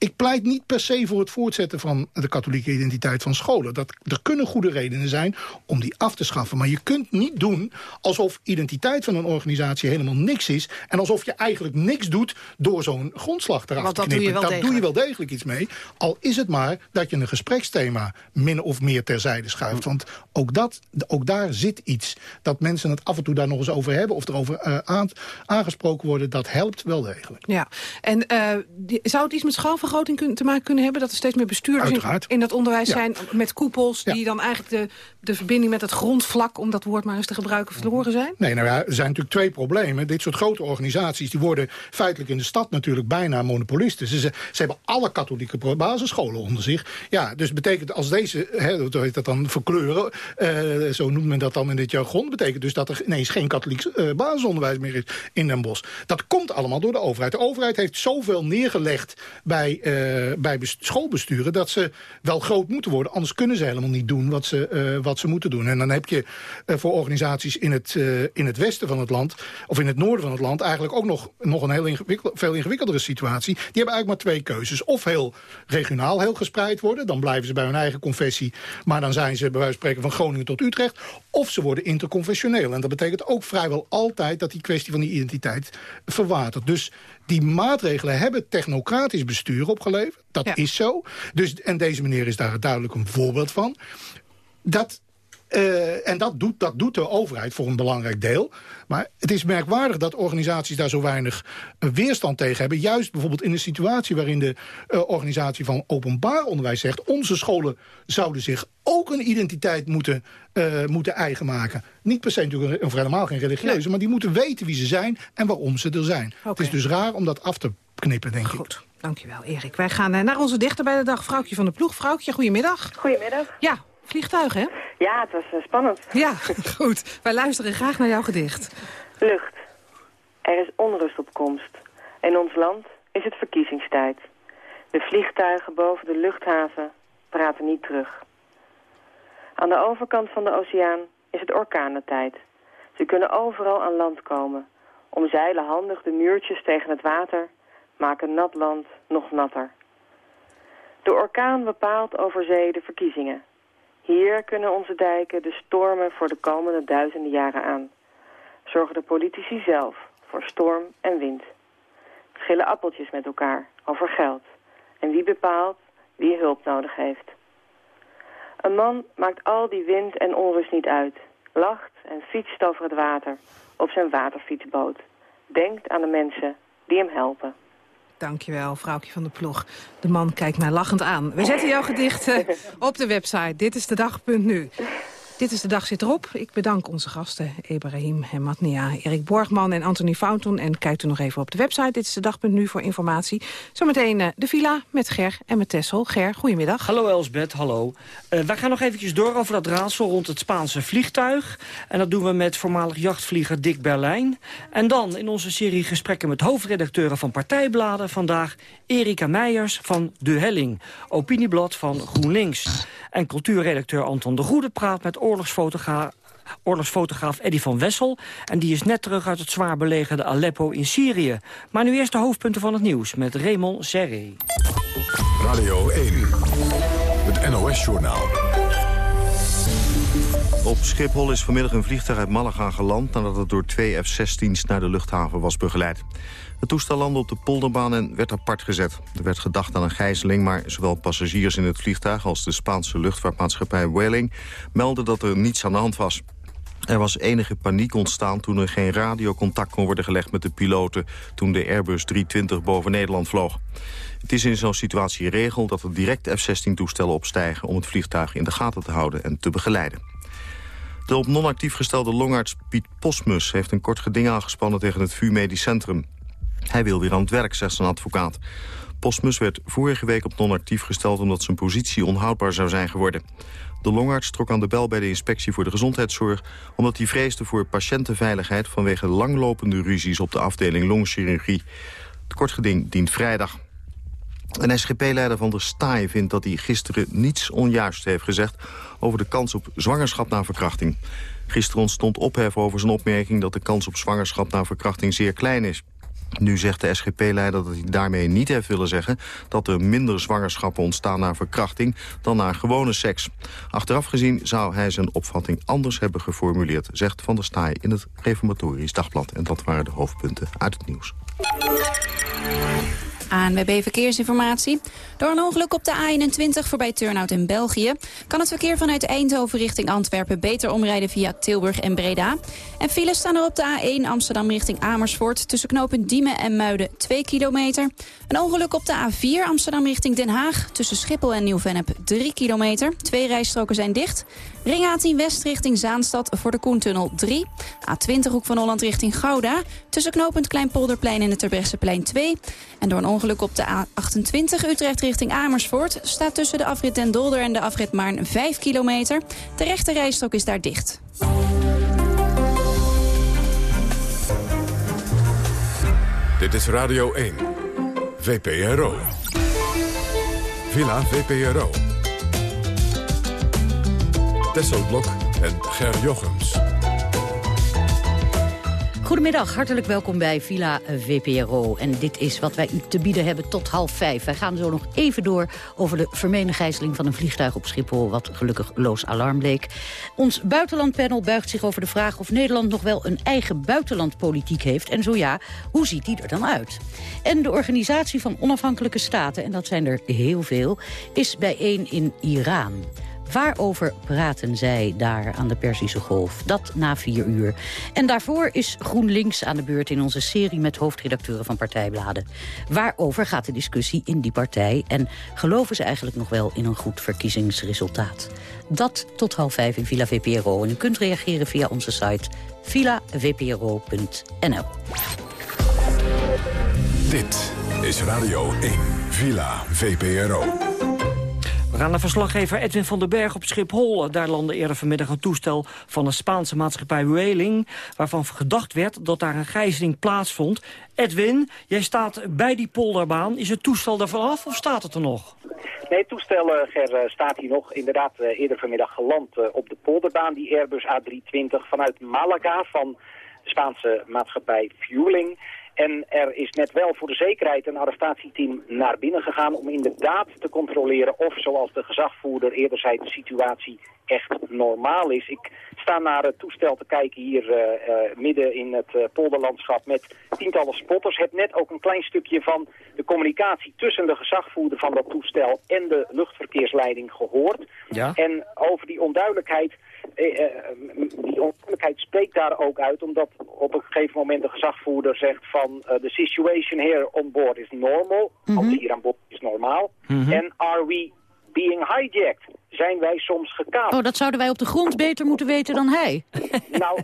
Ik pleit niet per se voor het voortzetten van de katholieke identiteit van scholen. Dat, er kunnen goede redenen zijn om die af te schaffen. Maar je kunt niet doen alsof identiteit van een organisatie helemaal niks is... en alsof je eigenlijk niks doet door zo'n grondslag eraf Want te knippen. Doe je wel dat doe je wel degelijk iets mee. Al is het maar dat je een gespreksthema min of meer terzijde schuift. Want ook, dat, ook daar zit iets. Dat mensen het af en toe daar nog eens over hebben... of erover uh, aan, aangesproken worden, dat helpt wel degelijk. Ja, en uh, die, zou het iets met schaalvergroting te maken kunnen hebben? Dat er steeds meer bestuurders in, in, dat onderwijs ja. zijn met koepels... die ja. dan eigenlijk de, de verbinding met het grondvlak... om dat woord maar eens te gebruiken, verloren zijn? Nee, nou ja, er zijn natuurlijk twee problemen. Dit soort grote organisaties die worden feitelijk in de stad natuurlijk bijna monopolisten. Ze, ze hebben alle katholieke basisscholen onder zich. Ja, dus betekent als deze, hè, hoe heet dat dan, verkleuren... Uh, zo noemt men dat dan in dit jargon... betekent dus dat er ineens geen katholiek uh, basisonderwijs meer is in Den Bosch. Dat komt allemaal door de overheid. De overheid heeft zoveel neergelegd bij uh, bij schoolbesturen... dat ze wel groot moeten worden. Anders kunnen ze helemaal niet doen wat ze, uh, wat ze moeten doen. En dan heb je uh, voor organisaties in het, in het westen van het land... of in het noorden van het land... eigenlijk ook nog, nog een heel veel ingewikkeldere situatie. Die hebben eigenlijk maar twee keuzes. Of heel regionaal heel gespreid worden. Dan blijven ze bij hun eigen confessie. Maar dan zijn ze bij wijze van spreken van Groningen tot Utrecht. Of ze worden interconfessioneel. En dat betekent ook vrijwel altijd dat die kwestie van die identiteit verwatert. Dus die maatregelen hebben technocratisch bestuur opgeleverd. Dat ja. is zo. Dus, en deze meneer is daar duidelijk een voorbeeld van. Dat, uh, en dat doet, dat doet de overheid voor een belangrijk deel. Maar het is merkwaardig dat organisaties daar zo weinig uh, weerstand tegen hebben. Juist bijvoorbeeld in een situatie waarin de uh, organisatie van openbaar onderwijs zegt... onze scholen zouden zich ook een identiteit moeten, uh, moeten eigen maken. Niet per se natuurlijk, of helemaal geen religieuze... Nee. maar die moeten weten wie ze zijn en waarom ze er zijn. Okay. Het is dus raar om dat af te knippen, denk Goed. ik. Dankjewel, Erik. Wij gaan naar onze dichter bij de dag, Vrouwtje van de Ploeg. Vrouwtje, goedemiddag. Goedemiddag. Ja, vliegtuig, hè? Ja, het was uh, spannend. Ja, goed. Wij luisteren graag naar jouw gedicht. Lucht. Er is onrust op komst. In ons land is het verkiezingstijd. De vliegtuigen boven de luchthaven praten niet terug. Aan de overkant van de oceaan is het orkanentijd. Ze kunnen overal aan land komen. Omzeilen handig de muurtjes tegen het water, maken nat land nog natter. De orkaan bepaalt over zee de verkiezingen. Hier kunnen onze dijken de stormen voor de komende duizenden jaren aan. Zorgen de politici zelf voor storm en wind. Schillen appeltjes met elkaar over geld. En wie bepaalt wie hulp nodig heeft. Een man maakt al die wind en onrust niet uit. Lacht en fietst over het water op zijn waterfietsboot. Denkt aan de mensen die hem helpen. Dankjewel, vrouwtje van de ploeg. De man kijkt mij lachend aan. We zetten jouw gedicht uh, op de website. Dit is de dag.nu. Dit is de dag zit erop. Ik bedank onze gasten Ibrahim Matnia, Erik Borgman en Anthony Fountain. En kijkt u nog even op de website. Dit is de dag.nu voor informatie. Zometeen uh, de villa met Ger en met Tessel. Ger, goedemiddag. Hallo Elsbeth, hallo. Uh, wij gaan nog eventjes door over dat raadsel rond het Spaanse vliegtuig. En dat doen we met voormalig jachtvlieger Dick Berlijn. En dan in onze serie gesprekken met hoofdredacteuren van partijbladen. Vandaag Erika Meijers van De Helling, opinieblad van GroenLinks. En cultuurredacteur Anton de Goede praat met oorlogsfotograaf oorlogsfotograaf Eddy van Wessel. En die is net terug uit het zwaar belegerde Aleppo in Syrië. Maar nu eerst de hoofdpunten van het nieuws met Raymond Serré. Radio 1, het NOS-journaal. Op Schiphol is vanmiddag een vliegtuig uit Malaga geland... nadat het door twee F-16's naar de luchthaven was begeleid. Het toestel landde op de polderbaan en werd apart gezet. Er werd gedacht aan een gijzeling, maar zowel passagiers in het vliegtuig... als de Spaanse luchtvaartmaatschappij Welling melden dat er niets aan de hand was. Er was enige paniek ontstaan toen er geen radiocontact kon worden gelegd met de piloten... toen de Airbus 320 boven Nederland vloog. Het is in zo'n situatie regel dat er direct F-16-toestellen opstijgen... om het vliegtuig in de gaten te houden en te begeleiden. De op non-actief gestelde longarts Piet Posmus heeft een kort geding aangespannen tegen het VU Medisch Centrum. Hij wil weer aan het werk, zegt zijn advocaat. Postmus werd vorige week op non-actief gesteld... omdat zijn positie onhoudbaar zou zijn geworden. De longarts trok aan de bel bij de inspectie voor de gezondheidszorg... omdat hij vreesde voor patiëntenveiligheid... vanwege langlopende ruzies op de afdeling longchirurgie. Het kortgeding dient vrijdag. Een SGP-leider van der Staaij vindt dat hij gisteren niets onjuist heeft gezegd... over de kans op zwangerschap na verkrachting. Gisteren ontstond ophef over zijn opmerking dat de kans op zwangerschap na verkrachting zeer klein is. Nu zegt de SGP-leider dat hij daarmee niet heeft willen zeggen... dat er minder zwangerschappen ontstaan na verkrachting dan na gewone seks. Achteraf gezien zou hij zijn opvatting anders hebben geformuleerd... zegt Van der Staaij in het Reformatorisch Dagblad. En dat waren de hoofdpunten uit het nieuws. ANWB Verkeersinformatie. Door een ongeluk op de A21 voorbij Turnhout in België... kan het verkeer vanuit Eindhoven richting Antwerpen beter omrijden via Tilburg en Breda. En files staan er op de A1 Amsterdam richting Amersfoort... tussen knopen Diemen en Muiden 2 kilometer. Een ongeluk op de A4 Amsterdam richting Den Haag... tussen Schiphol en Nieuw-Vennep 3 kilometer. Twee rijstroken zijn dicht. Ring A10 West richting Zaanstad voor de Koentunnel 3. A20 Hoek van Holland richting Gouda. Tussen knooppunt Kleinpolderplein en het Terbrechtseplein 2. En door een ongeluk op de A28 Utrecht richting Amersfoort... staat tussen de afrit Den Dolder en de afrit Maarn 5 kilometer. De rechte rijstrook is daar dicht. Dit is Radio 1. VPRO. Villa VPRO. Tesselblok en Ger Jochems. Goedemiddag, hartelijk welkom bij Villa VPRO. En dit is wat wij u te bieden hebben tot half vijf. Wij gaan zo nog even door over de vermeende van een vliegtuig op Schiphol... wat gelukkig loos alarm bleek. Ons buitenlandpanel buigt zich over de vraag of Nederland nog wel een eigen buitenlandpolitiek heeft. En zo ja, hoe ziet die er dan uit? En de organisatie van onafhankelijke staten, en dat zijn er heel veel, is bijeen in Iran. Waarover praten zij daar aan de Perzische Golf? Dat na vier uur. En daarvoor is GroenLinks aan de beurt in onze serie... met hoofdredacteuren van partijbladen. Waarover gaat de discussie in die partij? En geloven ze eigenlijk nog wel in een goed verkiezingsresultaat? Dat tot half vijf in Villa VPRO. En u kunt reageren via onze site villavpro.nl. Dit is Radio 1, Villa VPRO. We gaan naar verslaggever Edwin van den Berg op Schiphol. Daar landde eerder vanmiddag een toestel van de Spaanse maatschappij Whaling... waarvan gedacht werd dat daar een gijzeling plaatsvond. Edwin, jij staat bij die polderbaan. Is het toestel er vanaf of staat het er nog? Nee, het toestel Ger, eh, staat hier nog inderdaad eh, eerder vanmiddag geland eh, op de polderbaan. Die Airbus A320 vanuit Malaga van de Spaanse maatschappij Fueling... En er is net wel voor de zekerheid een arrestatieteam naar binnen gegaan om inderdaad te controleren of, zoals de gezagvoerder eerder zei, de situatie echt normaal is. Ik sta naar het toestel te kijken hier uh, midden in het uh, polderlandschap met tientallen spotters. Heb net ook een klein stukje van de communicatie tussen de gezagvoerder van dat toestel en de luchtverkeersleiding gehoord. Ja? En over die onduidelijkheid eh, die onduidelijkheid spreekt daar ook uit, omdat op een gegeven moment de gezagvoerder zegt van uh, the situation here on board is normal, mm -hmm. hier aan boord is normaal. Mhm. En are we being hijacked. Zijn wij soms gekaapt? Oh, dat zouden wij op de grond beter moeten weten dan hij. nou,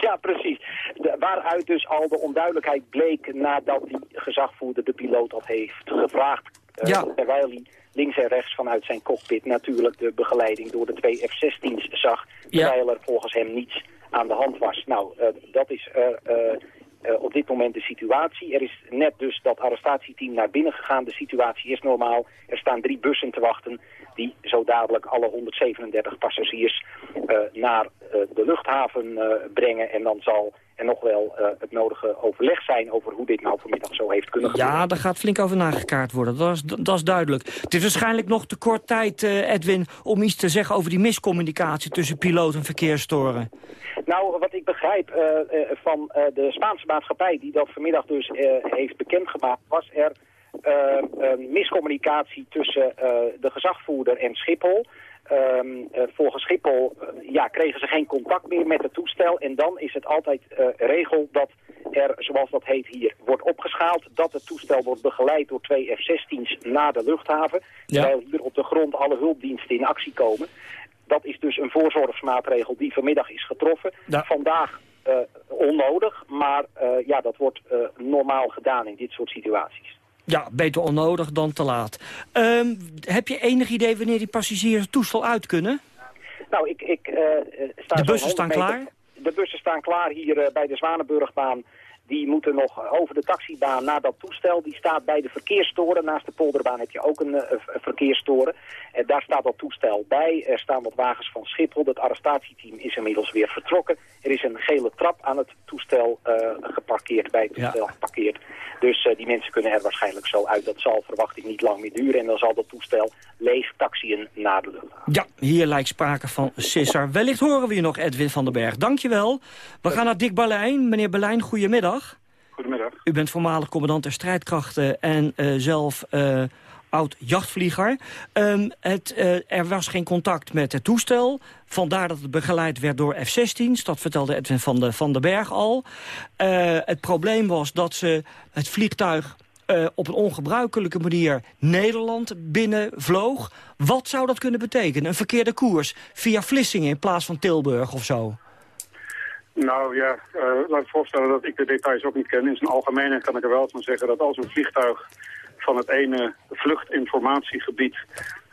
ja, precies. De, waaruit dus al de onduidelijkheid bleek nadat die gezagvoerder de piloot al heeft gevraagd. Uh, Ja. Terwijl hij links en rechts vanuit zijn cockpit natuurlijk de begeleiding door de twee F-16's zag. Ja. Terwijl er volgens hem niets aan de hand was. Nou, eh, dat is eh, eh, op dit moment de situatie. Er is net dus dat arrestatieteam naar binnen gegaan. De situatie is normaal. Er staan drie bussen te wachten die zo dadelijk alle 137 passagiers naar de luchthaven brengen. En dan zal er nog wel eh, het nodige overleg zijn over hoe dit nou vanmiddag zo heeft kunnen gebeuren. Ja, daar gaat flink over nagekaart worden. Dat is, dat is duidelijk. Het is waarschijnlijk nog te kort tijd, eh, Edwin, om iets te zeggen over die miscommunicatie tussen piloot en verkeerstoren. Nou, wat ik begrijp eh, van de Spaanse maatschappij die dat vanmiddag dus heeft bekendgemaakt, was er een miscommunicatie tussen de gezagvoerder en Schiphol. Eh, volgens Schiphol eh, ja, kregen ze geen contact meer met het toestel. En dan is het altijd eh, regel dat er, zoals dat heet hier, wordt opgeschaald. Dat het toestel wordt begeleid door twee F-16's naar de luchthaven. Ja. Terwijl hier op de grond alle hulpdiensten in actie komen. Dat is dus een voorzorgsmaatregel die vanmiddag is getroffen. Ja. Vandaag onnodig, maar ja, dat wordt normaal gedaan in dit soort situaties. Ja, beter onnodig dan te laat. Ehm, heb je enig idee wanneer die passagiers het toestel uit kunnen? Nou, ik, ik eh, sta De bussen staan 100 meter- klaar? De bussen staan klaar hier eh, bij de Zwanenburgbaan. Die moeten nog over de taxibaan naar dat toestel. Die staat bij de verkeerstoren. Naast de polderbaan heb je ook een, eh, een verkeerstoren. En daar staat dat toestel bij. Er staan wat wagens van Schiphol. Het arrestatieteam is inmiddels weer vertrokken. Er is een gele trap aan het toestel eh, geparkeerd, bij het Ja. toestel geparkeerd. Dus eh, die mensen kunnen er waarschijnlijk zo uit. Dat zal verwacht ik niet lang meer duren. En dan zal dat toestel leeg taxiën naar de luchthaven. Ja, hier lijkt sprake van Sissar. Wellicht horen we je nog, Edwin van den Berg. Dankjewel. We gaan naar Dick Berlijn. Meneer Berlijn, goedemiddag. Goedemiddag. U bent voormalig commandant der strijdkrachten en eh, zelf eh, oud-jachtvlieger. Ehm, eh, er was geen contact met het toestel. Vandaar dat het begeleid werd door F-16's. Dat vertelde Edwin van, de, van den Berg al. Het probleem was dat ze het vliegtuig op een ongebruikelijke manier Nederland binnenvloog. Wat zou dat kunnen betekenen? Een verkeerde koers via Vlissingen in plaats van Tilburg of zo? Nou ja, eh, laat ik voorstellen dat ik de details ook niet ken. In zijn algemene kan ik er wel van zeggen dat als een vliegtuig van het ene vluchtinformatiegebied,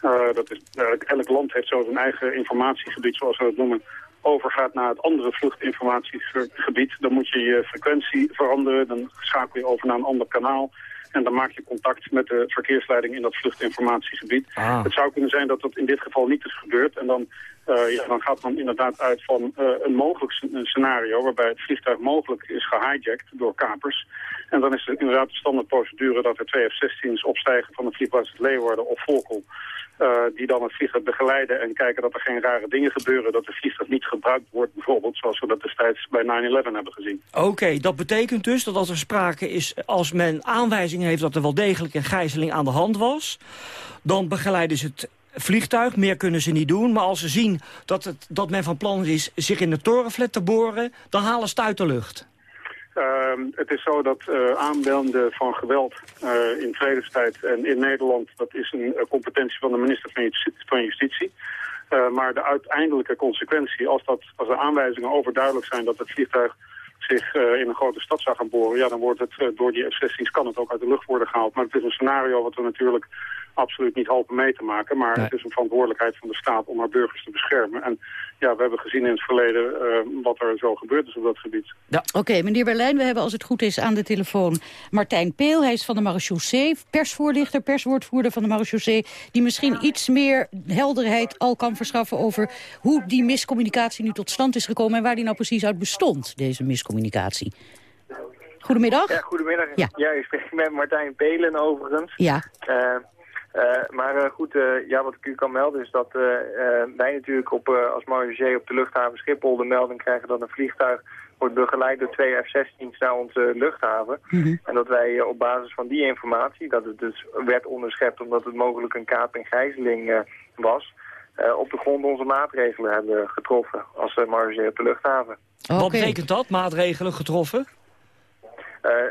eh, dat is, eh, elk land heeft zo zijn eigen informatiegebied zoals we dat noemen, overgaat naar het andere vluchtinformatiegebied, dan moet je je frequentie veranderen, dan schakel je over naar een ander kanaal. En dan maak je contact met de verkeersleiding in dat vluchtinformatiegebied. Ah. Het zou kunnen zijn dat dat in dit geval niet is gebeurd. En dan, ja, dan gaat men inderdaad uit van eh, een mogelijk scenario... waarbij het vliegtuig mogelijk is gehijacked door kapers. En dan is het inderdaad de standaardprocedure dat er twee F-16's opstijgen... van de vliegbasis Leeuwarden of Volkel. eh, die dan het vliegtuig begeleiden en kijken dat er geen rare dingen gebeuren. Dat de vliegtuig niet gebruikt wordt bijvoorbeeld, zoals we dat destijds bij 9-11 hebben gezien. Oké, dat betekent dus dat als er sprake is... als men aanwijzingen heeft dat er wel degelijk een gijzeling aan de hand was... dan begeleiden ze het vliegtuig. Meer kunnen ze niet doen. Maar als ze zien dat, het, dat men van plan is zich in de torenflat te boren... dan halen ze het uit de lucht. Ehm, het is zo dat aanwenden van geweld eh, in vredestijd en in Nederland... dat is een competentie van de minister van Justitie. Van Justitie. Eh, maar de uiteindelijke consequentie, als, dat, als de aanwijzingen overduidelijk zijn... dat het vliegtuig zich in een grote stad zou gaan boren... ja, dan wordt het door die F-16's kan het ook uit de lucht worden gehaald. Maar het is een scenario wat we natuurlijk absoluut niet hopen mee te maken. Maar het is een verantwoordelijkheid van de staat om haar burgers te beschermen. En ja, we hebben gezien in het verleden eh, wat er zo gebeurd is op dat gebied. Ja. Oké, meneer Berlijn, we hebben als het goed is aan de telefoon Martijn Peel. Hij is van de marechaussee, persvoorlichter, perswoordvoerder van de marechaussee... die misschien iets meer helderheid al kan verschaffen over hoe die miscommunicatie nu tot stand is gekomen... en waar die nou precies uit bestond, deze miscommunicatie. Goedemiddag. Ja, goedemiddag. Ja. Ja, ik spreek met Martijn Pelen overigens. Ja. Eh, eh, maar eh, goed, eh, ja, wat ik u kan melden is dat eh, eh, wij natuurlijk op, eh, als Marge op de luchthaven Schiphol de melding krijgen dat een vliegtuig wordt begeleid door twee F-16's naar onze luchthaven. En dat wij op basis van die informatie, dat het dus werd onderschept omdat het mogelijk een kaap en gijzeling eh, was, eh, op de grond onze maatregelen hebben getroffen als uh, Marge op de luchthaven. Wat betekent dat, maatregelen getroffen?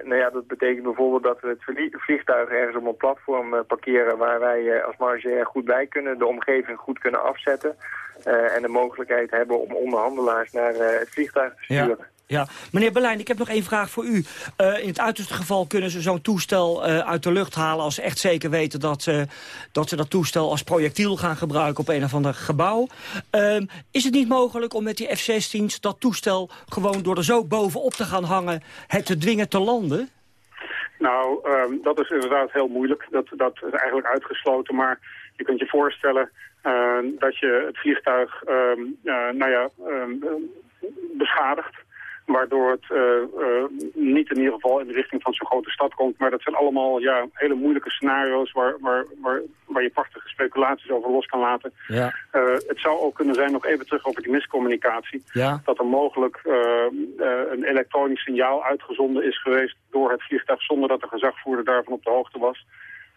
Nou ja, dat betekent bijvoorbeeld dat we het vliegtuig ergens op een platform parkeren waar wij als marge goed bij kunnen, de omgeving goed kunnen afzetten en de mogelijkheid hebben om onderhandelaars naar het vliegtuig te sturen. Ja. Ja, meneer Berlijn, ik heb nog één vraag voor u. Uh, in het uiterste geval kunnen ze zo'n toestel uh, uit de lucht halen... als ze echt zeker weten dat, uh, dat ze dat toestel als projectiel gaan gebruiken... op een of ander gebouw. Ehm, is het niet mogelijk om met die F-16's dat toestel... gewoon door er zo bovenop te gaan hangen... het te dwingen te landen? Nou, um, dat is inderdaad heel moeilijk. Dat, dat is eigenlijk uitgesloten. Maar je kunt je voorstellen dat je het vliegtuig um, nou ja, beschadigt waardoor het uh, uh, niet in ieder geval in de richting van zo'n grote stad komt. Maar dat zijn allemaal ja, hele moeilijke scenario's waar, waar, waar, waar je prachtige speculaties over los kan laten. Ja. Uh, het zou ook kunnen zijn, nog even terug over die miscommunicatie, ja. dat er mogelijk een elektronisch signaal uitgezonden is geweest door het vliegtuig zonder dat de gezagvoerder daarvan op de hoogte was.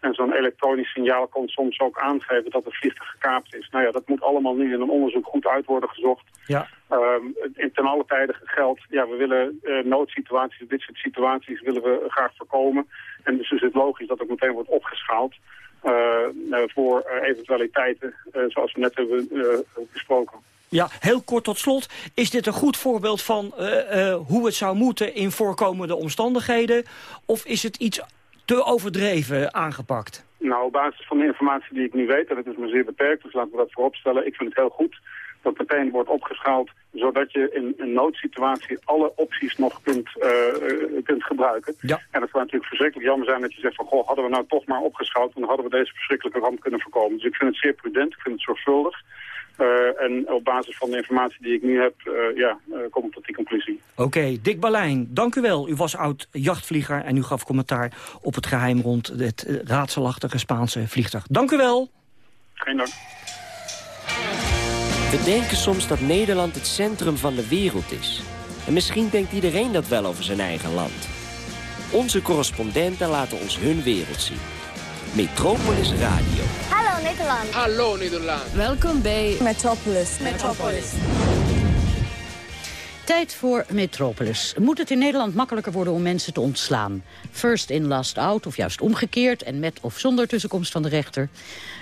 En zo'n elektronisch signaal kan soms ook aangeven dat het vliegtuig gekaapt is. Nou ja, dat moet allemaal nu in een onderzoek goed uit worden gezocht. Ja. Um, in ten alle tijde geldt, ja, we willen uh, noodsituaties, dit soort situaties willen we graag voorkomen. En dus is het logisch dat het meteen wordt opgeschaald. Uh, voor uh, eventualiteiten, zoals we net hebben besproken. Ja, heel kort tot slot. Is dit een goed voorbeeld van hoe het zou moeten in voorkomende omstandigheden? Of is het iets te overdreven aangepakt? Nou, op basis van de informatie die ik nu weet, en het is maar zeer beperkt, dus laten we dat vooropstellen. Ik vind het heel goed dat meteen wordt opgeschaald, zodat je in een noodsituatie alle opties nog kunt, uh, kunt gebruiken. Ja. En het zou natuurlijk verschrikkelijk jammer zijn dat je zegt van, goh, hadden we nou toch maar opgeschaald, dan hadden we deze verschrikkelijke ramp kunnen voorkomen. Dus ik vind het zeer prudent, ik vind het zorgvuldig. Uh, en op basis van de informatie die ik nu heb, uh, ja, uh, kom ik tot die conclusie. Oké, okay, Dick Berlijn, dank u wel. U was oud-jachtvlieger en u gaf commentaar op het geheim rond het raadselachtige Spaanse vliegtuig. Dank u wel. Geen dank. We denken soms dat Nederland het centrum van de wereld is. En misschien denkt iedereen dat wel over zijn eigen land. Onze correspondenten laten ons hun wereld zien. Metropolis Radio. Hallo Nederland. Hallo Nederland. Welkom bij Metropolis. Metropolis. Tijd voor Metropolis. Moet het in Nederland makkelijker worden om mensen te ontslaan? First in, last out, of juist omgekeerd... en met of zonder tussenkomst van de rechter?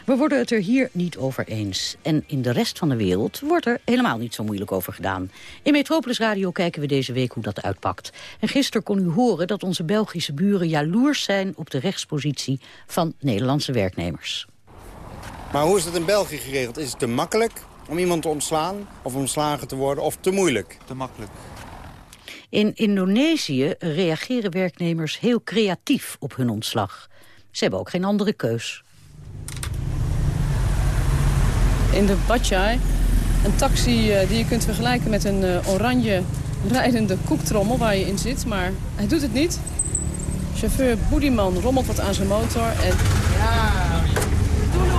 We worden het er hier niet over eens. En in de rest van de wereld wordt er helemaal niet zo moeilijk over gedaan. In Metropolis Radio kijken we deze week hoe dat uitpakt. En gisteren kon u horen dat onze Belgische buren jaloers zijn... op de rechtspositie van Nederlandse werknemers. Maar hoe is het in België geregeld? Is het te makkelijk om iemand te ontslaan of ontslagen te worden of te moeilijk? Te makkelijk. In Indonesië reageren werknemers heel creatief op hun ontslag. Ze hebben ook geen andere keus. In de Bachai, een taxi uh, die je kunt vergelijken met een uh, oranje rijdende koektrommel waar je in zit. Maar hij doet het niet. Chauffeur Boediman rommelt wat aan zijn motor en... Ja.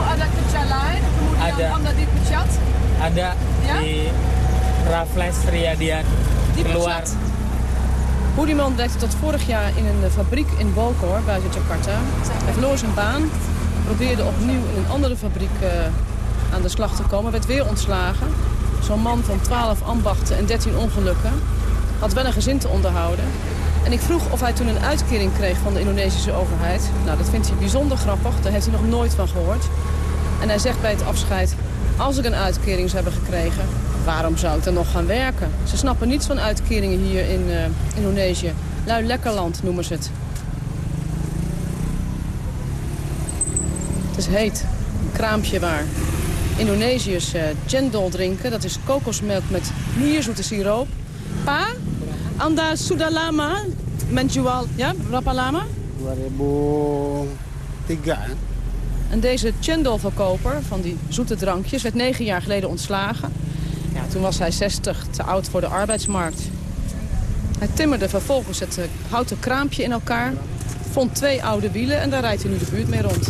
Ada kecelakaan, kemudian Honda dipecat. Ada ja? di Raffles Riyadian keluar. Boediman werkte tot vorig jaar in een fabriek in Bogor, buiten Jakarta. Hij verloor zijn baan, probeerde opnieuw in een andere fabriek uh, aan de slag te komen. Werd weer ontslagen. Zo'n man van 12 ambachten en 13 ongelukken. Had wel een gezin te onderhouden. En ik vroeg of hij toen een uitkering kreeg van de Indonesische overheid. Nou, dat vindt hij bijzonder grappig. Daar heeft hij nog nooit van gehoord. En hij zegt bij het afscheid... Als ik een uitkering zou hebben gekregen, waarom zou ik dan nog gaan werken? Ze snappen niets van uitkeringen hier in uh, Indonesië. Lui lekkerland noemen ze het. Het is heet. Een kraampje waar Indonesiërs uh, drinken. Dat is kokosmelk met nierzoete siroop. Pa, anda sudah lama menjual, ja, berapa lama? 2003. En deze cendol-verkoper van die zoete drankjes werd negen jaar geleden ontslagen. Ja, toen was hij 60, te oud voor de arbeidsmarkt. Hij timmerde vervolgens het eh, houten kraampje in elkaar, vond twee oude wielen en daar rijdt hij nu de buurt mee rond.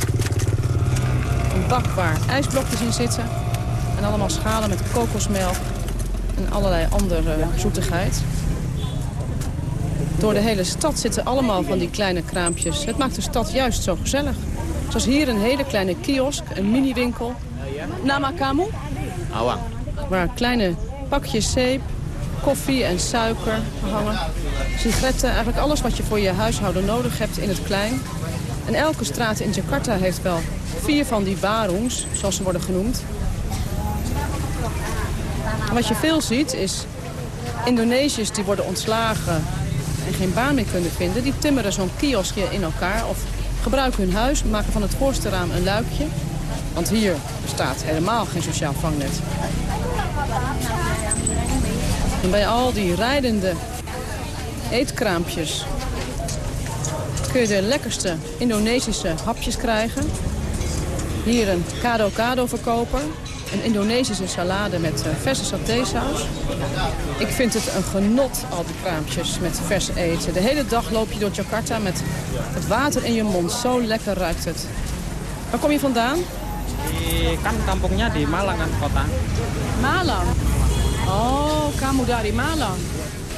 Een bak waar ijsblokjes in zitten en allemaal schalen met kokosmelk en allerlei andere zoetigheid. Door de hele stad zitten allemaal van die kleine kraampjes. Het maakt de stad juist zo gezellig. Zoals hier een hele kleine kiosk, een mini-winkel. Namakamu? Awang. Waar kleine pakjes zeep, koffie en suiker hangen. Sigaretten, eigenlijk alles wat je voor je huishouden nodig hebt in het klein. En elke straat in Jakarta heeft wel vier van die warungs, zoals ze worden genoemd. wat je veel ziet is Indonesiërs die worden ontslagen en geen baan meer kunnen vinden... die timmeren zo'n kioskje in elkaar of gebruiken hun huis... maken van het voorste raam een luikje. Want hier bestaat helemaal geen sociaal vangnet. En bij al die rijdende eetkraampjes kun je de lekkerste Indonesische hapjes krijgen. Hier een kado-kado verkoper. Een Indonesische salade met uh, verse satésaus. Ik vind het een genot, al die kraampjes met vers eten. De hele dag loop je door Jakarta met het water in je mond. Zo lekker ruikt het. Waar kom je vandaan? kan kampungnya di Malang kan kota. Malang? Oh, kamu dari Malang.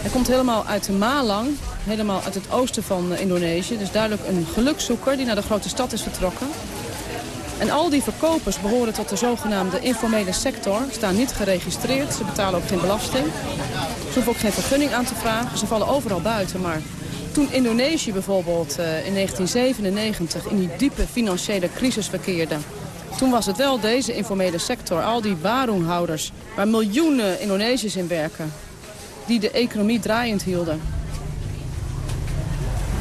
Hij komt helemaal uit de Malang, helemaal uit het oosten van eh, Indonesië. Dus duidelijk een gelukzoeker die naar de grote stad is vertrokken. En al die verkopers behoren tot de zogenaamde informele sector. Staan niet geregistreerd, ze betalen ook geen belasting. Ze hoeven ook geen vergunning aan te vragen. Ze vallen overal buiten, maar toen Indonesië bijvoorbeeld uh, in 1997 in die diepe financiële crisis verkeerde... Toen was het wel deze informele sector, al die warunghouders... waar miljoenen Indonesiërs in werken, die de economie draaiend hielden.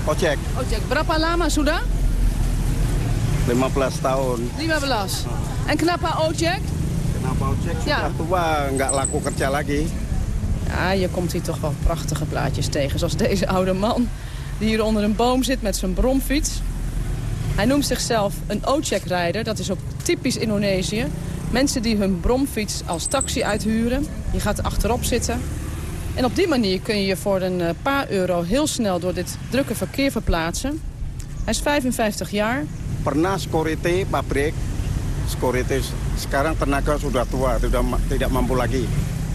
Ojek. Ojek. Berapa lama sudah? 15 tahun. 15. En kenapa ojek? Kenapa ojek? Sudah ja. tua, nggak laku kerja lagi. Ja, je komt hier toch wel prachtige plaatjes tegen. Zoals deze oude man die hier onder een boom zit met zijn bromfiets. Hij noemt zichzelf een ojek-rijder. Dat is ook typisch Indonesië. Mensen die hun bromfiets als taxi uithuren. Je gaat achterop zitten. En op die manier kun je je voor een eh, paar euro heel snel door dit drukke verkeer verplaatsen. Hij is 55 jaar. Pernah pabrik. Sekarang tenaga sudah tua, tidak mampu lagi.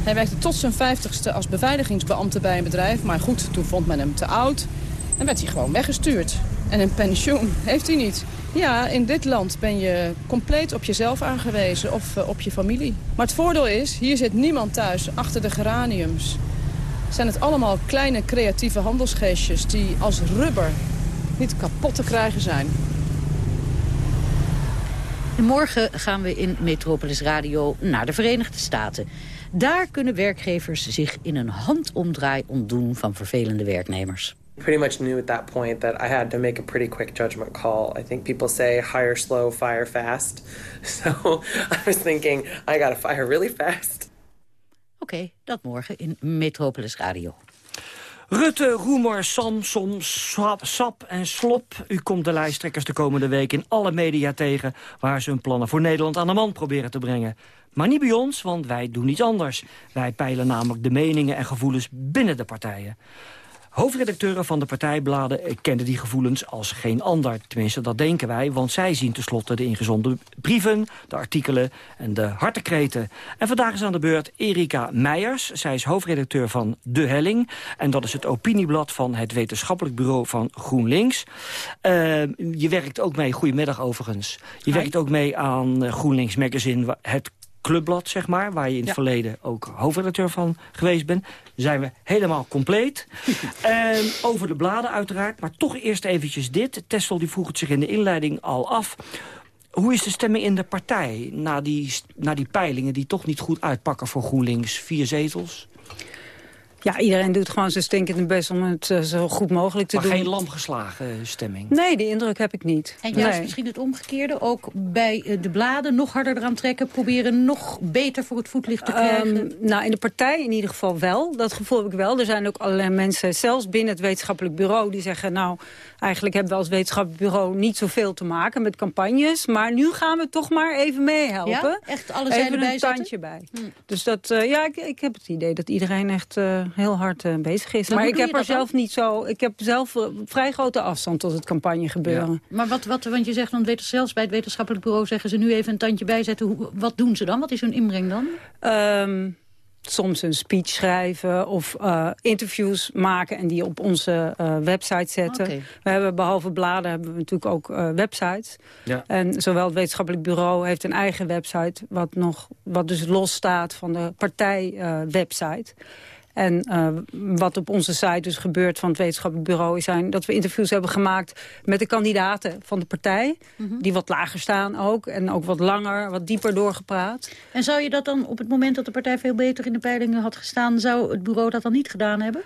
Hij werkte tot zijn 50ste als beveiligingsbeambte bij een bedrijf. Maar goed, toen vond men hem te oud. En werd hij gewoon weggestuurd. En een pensioen heeft hij niet. Ja, in dit land ben je compleet op jezelf aangewezen of uh, op je familie. Maar het voordeel is, hier zit niemand thuis achter de geraniums. Zijn het allemaal kleine creatieve handelsgeestjes die als rubber niet kapot te krijgen zijn. En morgen gaan we in Metropolis Radio naar de Verenigde Staten. Daar kunnen werkgevers zich in een handomdraai ontdoen van vervelende werknemers. pretty much knew at that point that I had to make a pretty quick judgment call. I think people say hire slow, fire fast. So I was thinking, I gotta fire really fast. Oké, okay, dat morgen in Metropolis Radio. Rutte, Roemer, Samson, Sap, Sap en Slop. U komt de lijsttrekkers de komende week in alle media tegen... waar ze hun plannen voor Nederland aan de man proberen te brengen. Maar niet bij ons, want wij doen iets anders. Wij peilen namelijk de meningen en gevoelens binnen de partijen. Hoofdredacteuren van de partijbladen kenden die gevoelens als geen ander. Tenminste, dat denken wij, want zij zien tenslotte de ingezonden brieven, de artikelen en de hartekreten. En vandaag is aan de beurt Erika Meijers. Zij is hoofdredacteur van De Helling. En dat is het opinieblad van het wetenschappelijk bureau van GroenLinks. Uh, je werkt ook mee, goedemiddag overigens. Je werkt ook mee aan eh, GroenLinks Magazine, het clubblad, zeg maar... waar je in het verleden ook hoofdredacteur van geweest bent. Zijn we helemaal compleet. en over de bladen uiteraard, maar toch eerst eventjes dit. Tessel die vroeg het zich in de inleiding al af. Hoe is de stemming in de partij na die, na die peilingen... die toch niet goed uitpakken voor GroenLinks? Vier zetels? Ja, iedereen doet gewoon zijn stinkende best om het uh, zo goed mogelijk te maar doen. Maar geen lamgeslagen stemming? Nee, die indruk heb ik niet. En juist nee. misschien het omgekeerde, ook bij uh, de bladen nog harder eraan trekken... proberen nog beter voor het voetlicht te krijgen? Um, nou, in de partij in ieder geval wel. Dat gevoel heb ik wel. Er zijn ook allerlei mensen, zelfs binnen het wetenschappelijk bureau... die zeggen, nou, eigenlijk hebben we als wetenschappelijk bureau... niet zoveel te maken met campagnes. Maar nu gaan we toch maar even meehelpen. Ja, echt alle zijden Even een tandje bij. Hm. Dus dat, uh, ja, ik, ik, heb het idee dat iedereen echt heel hard uh, bezig is. Maar, maar ik heb er zelf niet zo. Ik heb zelf vrij grote afstand tot het campagnegebeuren. Ja. Maar wat, wat, want je zegt dan zelfs bij het wetenschappelijk bureau zeggen ze nu even een tandje bijzetten. Hoe, wat doen ze dan? Wat is hun inbreng dan? Um, soms een speech schrijven of uh, interviews maken en die op onze uh, website zetten. Okay. We hebben behalve bladen hebben we natuurlijk ook uh, websites. Ja. En zowel het wetenschappelijk bureau heeft een eigen website wat, nog, wat dus los staat van de partij website. En wat op onze site dus gebeurt van het wetenschappelijk bureau... is zijn dat we interviews hebben gemaakt met de kandidaten van de partij. Mhm. Die wat lager staan ook. En ook wat langer, wat dieper doorgepraat. En zou je dat dan op het moment dat de partij veel beter in de peilingen had gestaan... zou het bureau dat dan niet gedaan hebben?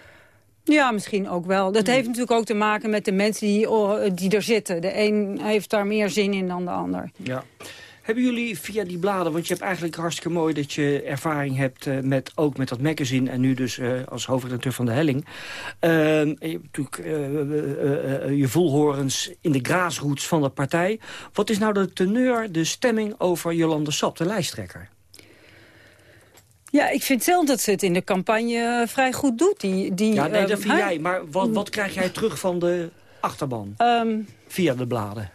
Ja, misschien ook wel. Dat hmm. heeft natuurlijk ook te maken met de mensen die, oh, die er zitten. De een heeft daar meer zin in dan de ander. Ja. Hebben jullie via die bladen, want je hebt eigenlijk hartstikke mooi dat je ervaring hebt uh, met, ook met dat magazine en nu dus uh, als hoofdredacteur van de Helling. Uh, je hebt natuurlijk uh, je voelhorens in de graasroots van de partij. Wat is nou de teneur, de stemming over Jolande Sap, de lijsttrekker? Ja, ik vind zelf dat ze het in de campagne vrij goed doet. Die, die, ja, nee, dat vind jij. Maar wat, wat krijg jij terug van de achterban? Um, Via de bladen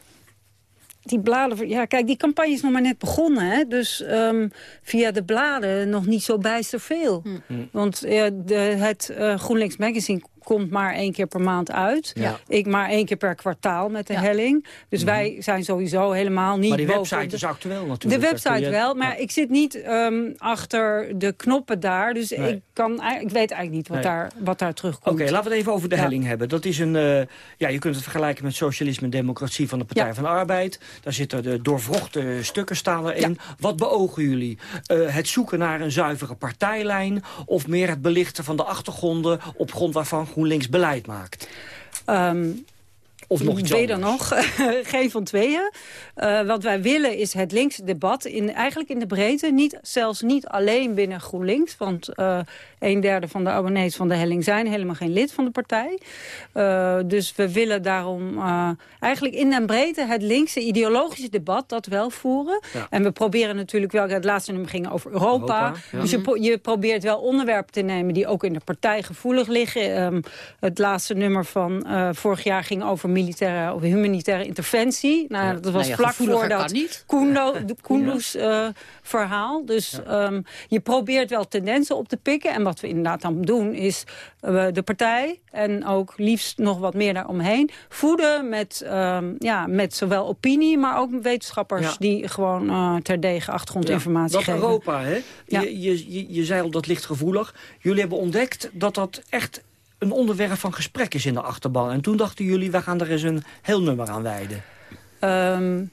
die bladen... Ja, kijk, die campagne is nog maar net begonnen. Hè? Dus um, via de bladen nog niet zo bijster veel. Hm. Want de, het uh, GroenLinks Magazine komt maar één keer per maand uit. Ik maar één keer per kwartaal met de helling. Dus mhm. wij zijn sowieso helemaal niet Maar die website is actueel natuurlijk. De website wel, maar ik zit niet um, achter de knoppen daar. Dus ik, kan, ik weet eigenlijk niet wat, daar, wat daar terugkomt. Oké, laten we het even over de helling hebben. Dat is een, uh, ja, je kunt het vergelijken met socialisme en democratie van de Partij van de Arbeid. Daar zitten de doorvrochte stukken staan erin. Wat beogen jullie? Uh, het zoeken naar een zuivere partijlijn of meer het belichten van de achtergronden op grond waarvan GroenLinks beleid maakt? Um, of nog iets Weder nog, geen van tweeën. Uh, wat wij willen is het linkse debat, in, eigenlijk in de breedte. Niet, zelfs niet alleen binnen GroenLinks. Want uh, een derde van de abonnees van de Helling zijn helemaal geen lid van de partij. Uh, dus we willen daarom eigenlijk in de breedte het linkse ideologische debat dat wel voeren. En we proberen natuurlijk wel, het laatste nummer ging over Europa. Dus je, je, probeert wel onderwerpen te nemen die ook in de partij gevoelig liggen. Um, het laatste nummer van vorig jaar ging over militaire of humanitaire interventie. Nou, dat was nou vlak voor dat Koendo, de Koendoes-verhaal. dus um, je probeert wel tendensen op te pikken. En wat we inderdaad dan doen is uh, de partij en ook liefst nog wat meer daaromheen voeden met, um, ja, met zowel opinie, maar ook wetenschappers die gewoon uh, terdege achtergrondinformatie ja, geven. Europa, hè? Je, je, je, je zei al dat ligt gevoelig. Jullie hebben ontdekt dat dat echt een onderwerp van gesprek is in de achterban. En toen dachten jullie, we gaan er eens een heel nummer aan wijden. Um,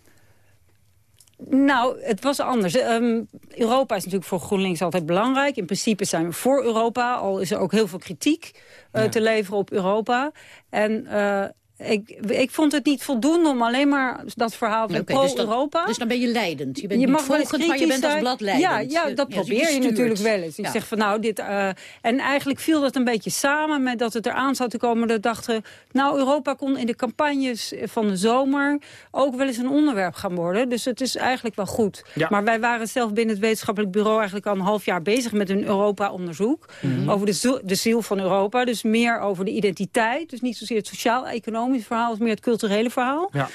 nou, het was anders. Um, Europa is natuurlijk voor GroenLinks altijd belangrijk. In principe zijn we voor Europa, al is er ook heel veel kritiek uh, ja. te leveren op Europa. En uh, ik, ik vond het niet voldoende om alleen maar dat verhaal van okay, pro-Europa... Dus, dus, dan ben je leidend. Je bent je niet mag volgend, maar je bent als blad leidend. Ja, ja dat probeer je, natuurlijk wel eens. Ik zeg van nou, dit... Uh, en eigenlijk viel dat een beetje samen met dat het eraan zou te komen. Dat dachten, nou, Europa kon in de campagnes van de zomer... ook wel eens een onderwerp gaan worden. Dus het is eigenlijk wel goed. Ja. Maar wij waren zelf binnen het wetenschappelijk bureau... eigenlijk al een half jaar bezig met een Europa-onderzoek. Mm -hmm. Over de, de ziel van Europa. Dus meer over de identiteit. Dus niet zozeer het sociaal-economisch economisch verhaal als meer het culturele verhaal. Ja.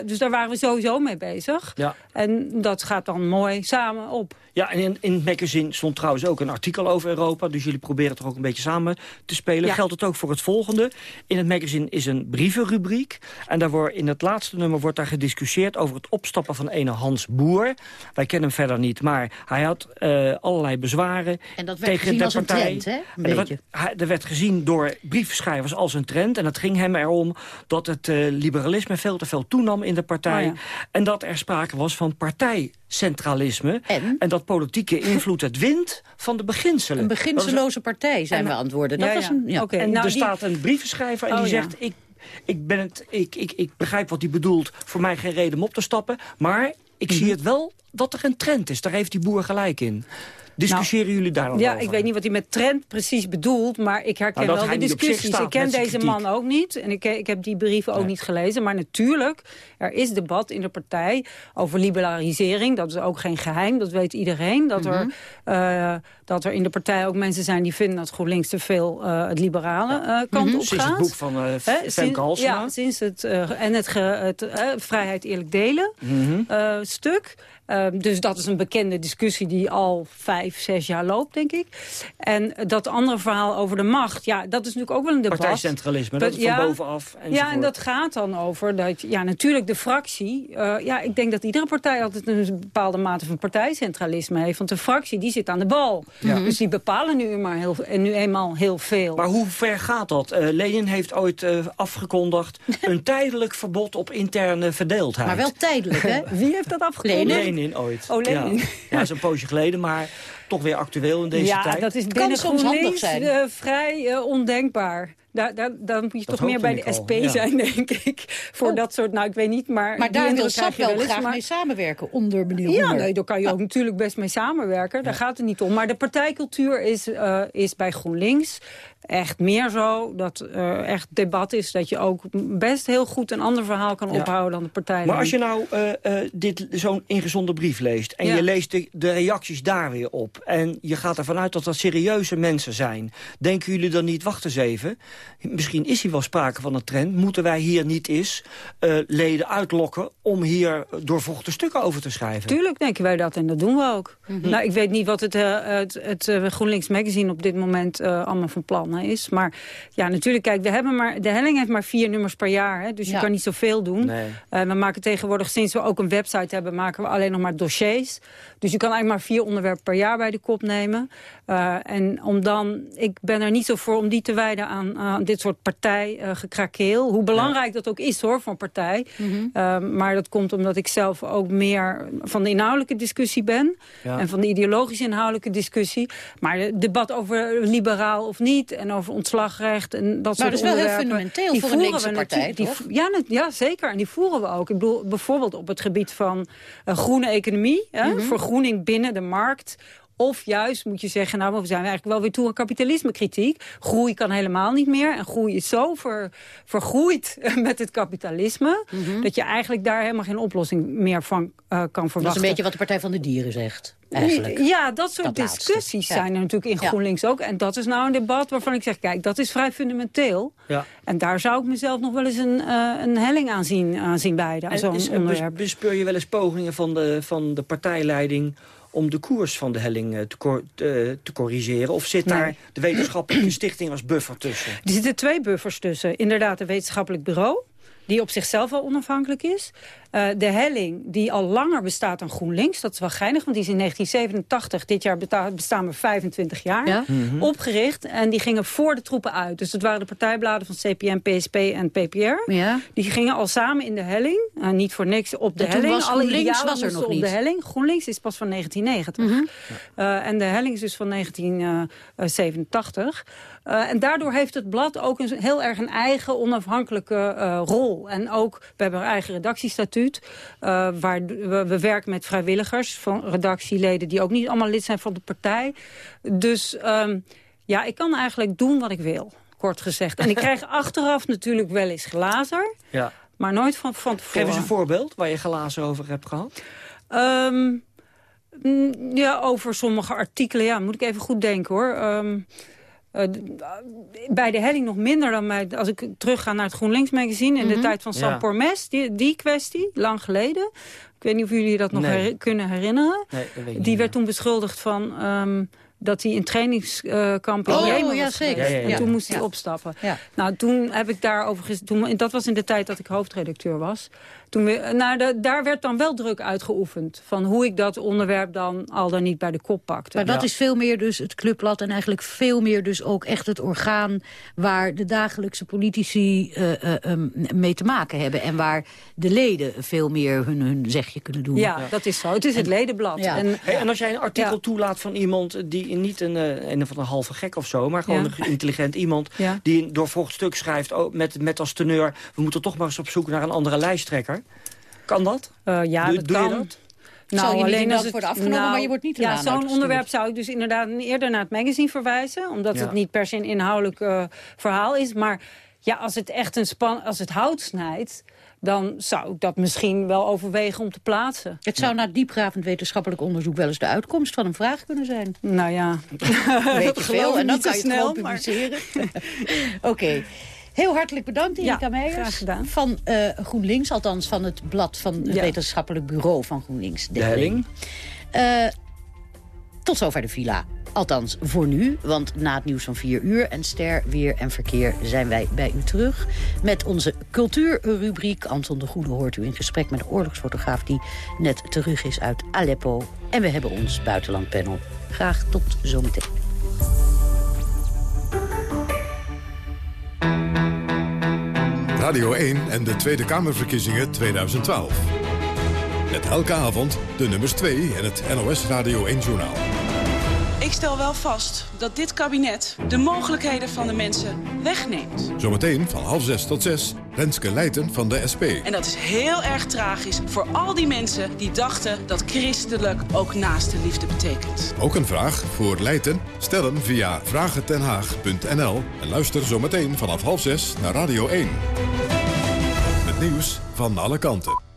Uh, dus daar waren we sowieso mee bezig. Ja. En dat gaat dan mooi samen op. Ja, en in, in het magazine stond trouwens ook een artikel over Europa. Dus jullie proberen toch ook een beetje samen te spelen. Geldt het ook voor het volgende. In het magazine is een brievenrubriek. En daar wordt, in het laatste nummer wordt daar gediscussieerd... over het opstappen van ene Hans Boer. Wij kennen hem verder niet, maar hij had uh, allerlei bezwaren en dat werd tegen gezien de als partij. een trend, hè? Een en beetje. Er werd, er werd gezien door briefschrijvers als een trend. En het ging hem erom dat het uh, liberalisme veel te veel toenam in de partij. Oh en dat er sprake was van partijcentralisme. En? en dat politieke invloed het wint van de beginselen. Een beginseloze partij, zijn we antwoorden. Dat was een, ja. en nou, er staat een brievenschrijver en die oh, zegt... Ik, ik, ben het, ik, ik, ik begrijp wat hij bedoelt. Voor mij geen reden om op te stappen. Maar ik zie mhm. het wel dat er een trend is. Daar heeft die boer gelijk in. Discussiëren nou, jullie daar dan ja, over? ik weet niet wat hij met trend precies bedoelt, maar ik herken nou, wel de discussies. Ik ken deze man ook niet en ik, ik heb die brieven ook niet gelezen. Maar natuurlijk, er is debat in de partij over liberalisering. Dat is ook geen geheim, dat weet iedereen. Dat, er, uh, dat er in de partij ook mensen zijn die vinden dat GroenLinks te veel uh, het liberale uh, kant mm op gaat. Sinds het boek van uh, Femke Halsema. Ja, sinds het, en het, ge, het vrijheid eerlijk delen mm -hmm. stuk. Uh, dus dat is een bekende discussie die al vijf zes jaar loopt, denk ik. En dat andere verhaal over de macht, ja, dat is natuurlijk ook wel een debat. Partijcentralisme, dat is van bovenaf. Ja, en dat gaat dan over dat, ja, natuurlijk de fractie. Uh, ja, ik denk dat iedere partij altijd een bepaalde mate van partijcentralisme heeft. Want de fractie, die zit aan de bal. Ja. Dus die bepalen nu, maar heel, nu eenmaal heel veel. Maar hoe ver gaat dat? Uh, Lenin heeft ooit uh, afgekondigd een tijdelijk verbod op interne verdeeldheid. Maar wel tijdelijk, hè? Wie heeft dat afgekondigd? Lenin, Lenin ooit. Oh, Lenin. Ja, ja dat is een poosje geleden, maar toch weer actueel in deze ja, tijd. Ja, dat is binnen GroenLinks uh, vrij uh, ondenkbaar. Daar, daar, dan moet je dat toch meer bij de SP ja. zijn, denk ik. Voor oh. dat soort, nou ik weet niet, maar... Maar daar wil SAP wel graag maar... mee samenwerken, onder meneer Ja, nee, daar kan je ook natuurlijk best mee samenwerken. Daar gaat het niet om. Maar de partijcultuur is, uh, is bij GroenLinks echt meer zo dat er uh, echt debat is... dat je ook best heel goed een ander verhaal kan ja. ophouden dan de partij. Maar als je nou uh, uh, dit zo'n ingezonde brief leest... en ja. je leest de, de, reacties daar weer op... en je gaat ervan uit dat dat serieuze mensen zijn... denken jullie dan niet, wacht eens even... misschien is hier wel sprake van een trend... moeten wij hier niet eens leden uitlokken... om hier doorvochte stukken over te schrijven? Tuurlijk denken wij dat en dat doen we ook. Mm -hmm. Nou, ik weet niet wat het, het, het GroenLinks Magazine op dit moment allemaal van plan is. Maar ja, natuurlijk, kijk, we hebben maar, de helling heeft maar vier nummers per jaar. Hè, dus ja. je kan niet zoveel doen. Nee. Uh, we maken tegenwoordig, sinds we ook een website hebben... maken we alleen nog maar dossiers. Dus je kan eigenlijk maar vier onderwerpen per jaar bij de kop nemen. Uh, en om dan, ik ben er niet zo voor om die te wijden aan, dit soort partijgekrakeel. Uh, Hoe belangrijk ja. dat ook is hoor, voor een partij. Mm -hmm. uh, maar dat komt omdat ik zelf ook meer van de inhoudelijke discussie ben. Ja. En van de ideologische inhoudelijke discussie. Maar het debat over liberaal of niet en over ontslagrecht en dat maar soort onderwerpen. Maar dat is wel heel fundamenteel voor een linkse partij, die, ja, ja, zeker. En die voeren we ook. Ik bedoel, bijvoorbeeld op het gebied van groene economie. Hè, mm -hmm. Vergroening binnen de markt of juist moet je zeggen, nou, we zijn eigenlijk wel weer toe aan kapitalisme-kritiek. Groei kan helemaal niet meer. En groei is zo ver, vergroeid met het kapitalisme... Mm -hmm. dat je eigenlijk daar helemaal geen oplossing meer van uh, kan verwachten. Dat is een beetje wat de Partij van de Dieren zegt. Eigenlijk. Ja, dat soort dat discussies ja. zijn er natuurlijk in GroenLinks ja. ook. En dat is nou een debat waarvan ik zeg, kijk, dat is vrij fundamenteel. Ja. En daar zou ik mezelf nog wel eens een, uh, een helling aan zien, aan zien bijden. Zo'n onderwerp. Bespeur je wel eens pogingen van de, van de partijleiding om de koers van de helling te, cor te, te corrigeren? Of zit nee. daar de wetenschappelijke stichting als buffer tussen? Er zitten twee buffers tussen. Inderdaad, een wetenschappelijk bureau die op zichzelf al onafhankelijk is. Uh, de helling, die al langer bestaat dan GroenLinks. Dat is wel geinig, want die is in 1987, dit jaar bestaan we 25 jaar, ja? mm -hmm. opgericht. En die gingen voor de troepen uit. Dus dat waren de partijbladen van CPN, PSP en PPR. Ja. Die gingen al samen in de helling. Uh, niet voor niks op de en helling. Was GroenLinks was er nog op niet. de helling. GroenLinks is pas van 1990. Mm -hmm. uh, en de helling is dus van 1987. Uh, en daardoor heeft het blad ook een, heel erg een eigen onafhankelijke uh, rol. En ook, we hebben een eigen redactiestatuut. Uh, waar we, we, werken met vrijwilligers van redactieleden... die ook niet allemaal lid zijn van de partij. Dus um, ja, ik kan eigenlijk doen wat ik wil, kort gezegd. En ik krijg achteraf natuurlijk wel eens glazer. Ja. Maar nooit van, van tevoren. Geef eens een voorbeeld waar je glazen over hebt gehad. Um, ja, over sommige artikelen. Ja, moet ik even goed denken hoor. Um, bij de helling nog minder dan bij, als ik terugga naar het GroenLinks magazine... in mm -hmm. de tijd van Sam ja. Pormes, die, die kwestie, lang geleden. Ik weet niet of jullie dat nog nee. her kunnen herinneren. Nee, die werd toen beschuldigd van... Um, dat hij in trainingskamp in oh, Jemen ja, was zeker. En toen moest hij opstappen. Nou, toen heb ik daarover... Toen, dat was in de tijd dat ik hoofdredacteur was. Toen we, nou, de, daar werd dan wel druk uitgeoefend. Van hoe ik dat onderwerp dan al dan niet bij de kop pakte. Maar dat is veel meer dus het clubblad. En eigenlijk veel meer dus ook echt het orgaan... waar de dagelijkse politici uh, uh, um, mee te maken hebben. En waar de leden veel meer hun, hun zegje kunnen doen. Ja, ja. dat is zo. Het is het ledenblad. Ja. En, hey, en als jij een artikel toelaat van iemand... die niet een, een of een halve gek of zo... maar gewoon een intelligent iemand... die een doorvolgd stuk schrijft oh, met, met als teneur... we moeten toch maar eens op zoek naar een andere lijsttrekker... Kan dat? Uh, ja, doe, dat doe kan. je dat? Nou, Zal je alleen als het worden afgenomen, nou, maar je wordt niet Ja, zo'n onderwerp zou ik dus inderdaad eerder naar het magazine verwijzen. Omdat ja. het niet per se een inhoudelijk uh, verhaal is. Maar ja, als het echt een span, als het hout snijdt dan zou ik dat misschien wel overwegen om te plaatsen. Het zou ja. na diepgravend wetenschappelijk onderzoek wel eens de uitkomst van een vraag kunnen zijn. Nou ja, weet je veel en dan kan je snel, het gewoon publiceren. Oké. Okay. Heel hartelijk bedankt, Erika ja, Meijers. Van uh, GroenLinks, althans van het blad van het ja. wetenschappelijk bureau van GroenLinks. De Helling. Uh, Tot zover de villa. Althans, voor nu, want na het nieuws van 4 uur... en ster, weer en verkeer zijn wij bij u terug. Met onze cultuurrubriek. Anton de Goede hoort u in gesprek met een oorlogsfotograaf... die net terug is uit Aleppo. En we hebben ons buitenlandpanel. Graag tot zometeen. Radio 1 en de Tweede Kamerverkiezingen 2012. Met elke avond de nummers 2 en het NOS Radio 1-journaal. Ik stel wel vast dat dit kabinet de mogelijkheden van de mensen wegneemt. Zometeen van half zes tot zes, Renske Leijten van de SP. En dat is heel erg tragisch voor al die mensen die dachten dat christelijk ook naaste liefde betekent. Ook een vraag voor Leijten? Stel hem via vragentenhaag.nl en luister zometeen vanaf half zes naar Radio 1. Het nieuws van alle kanten.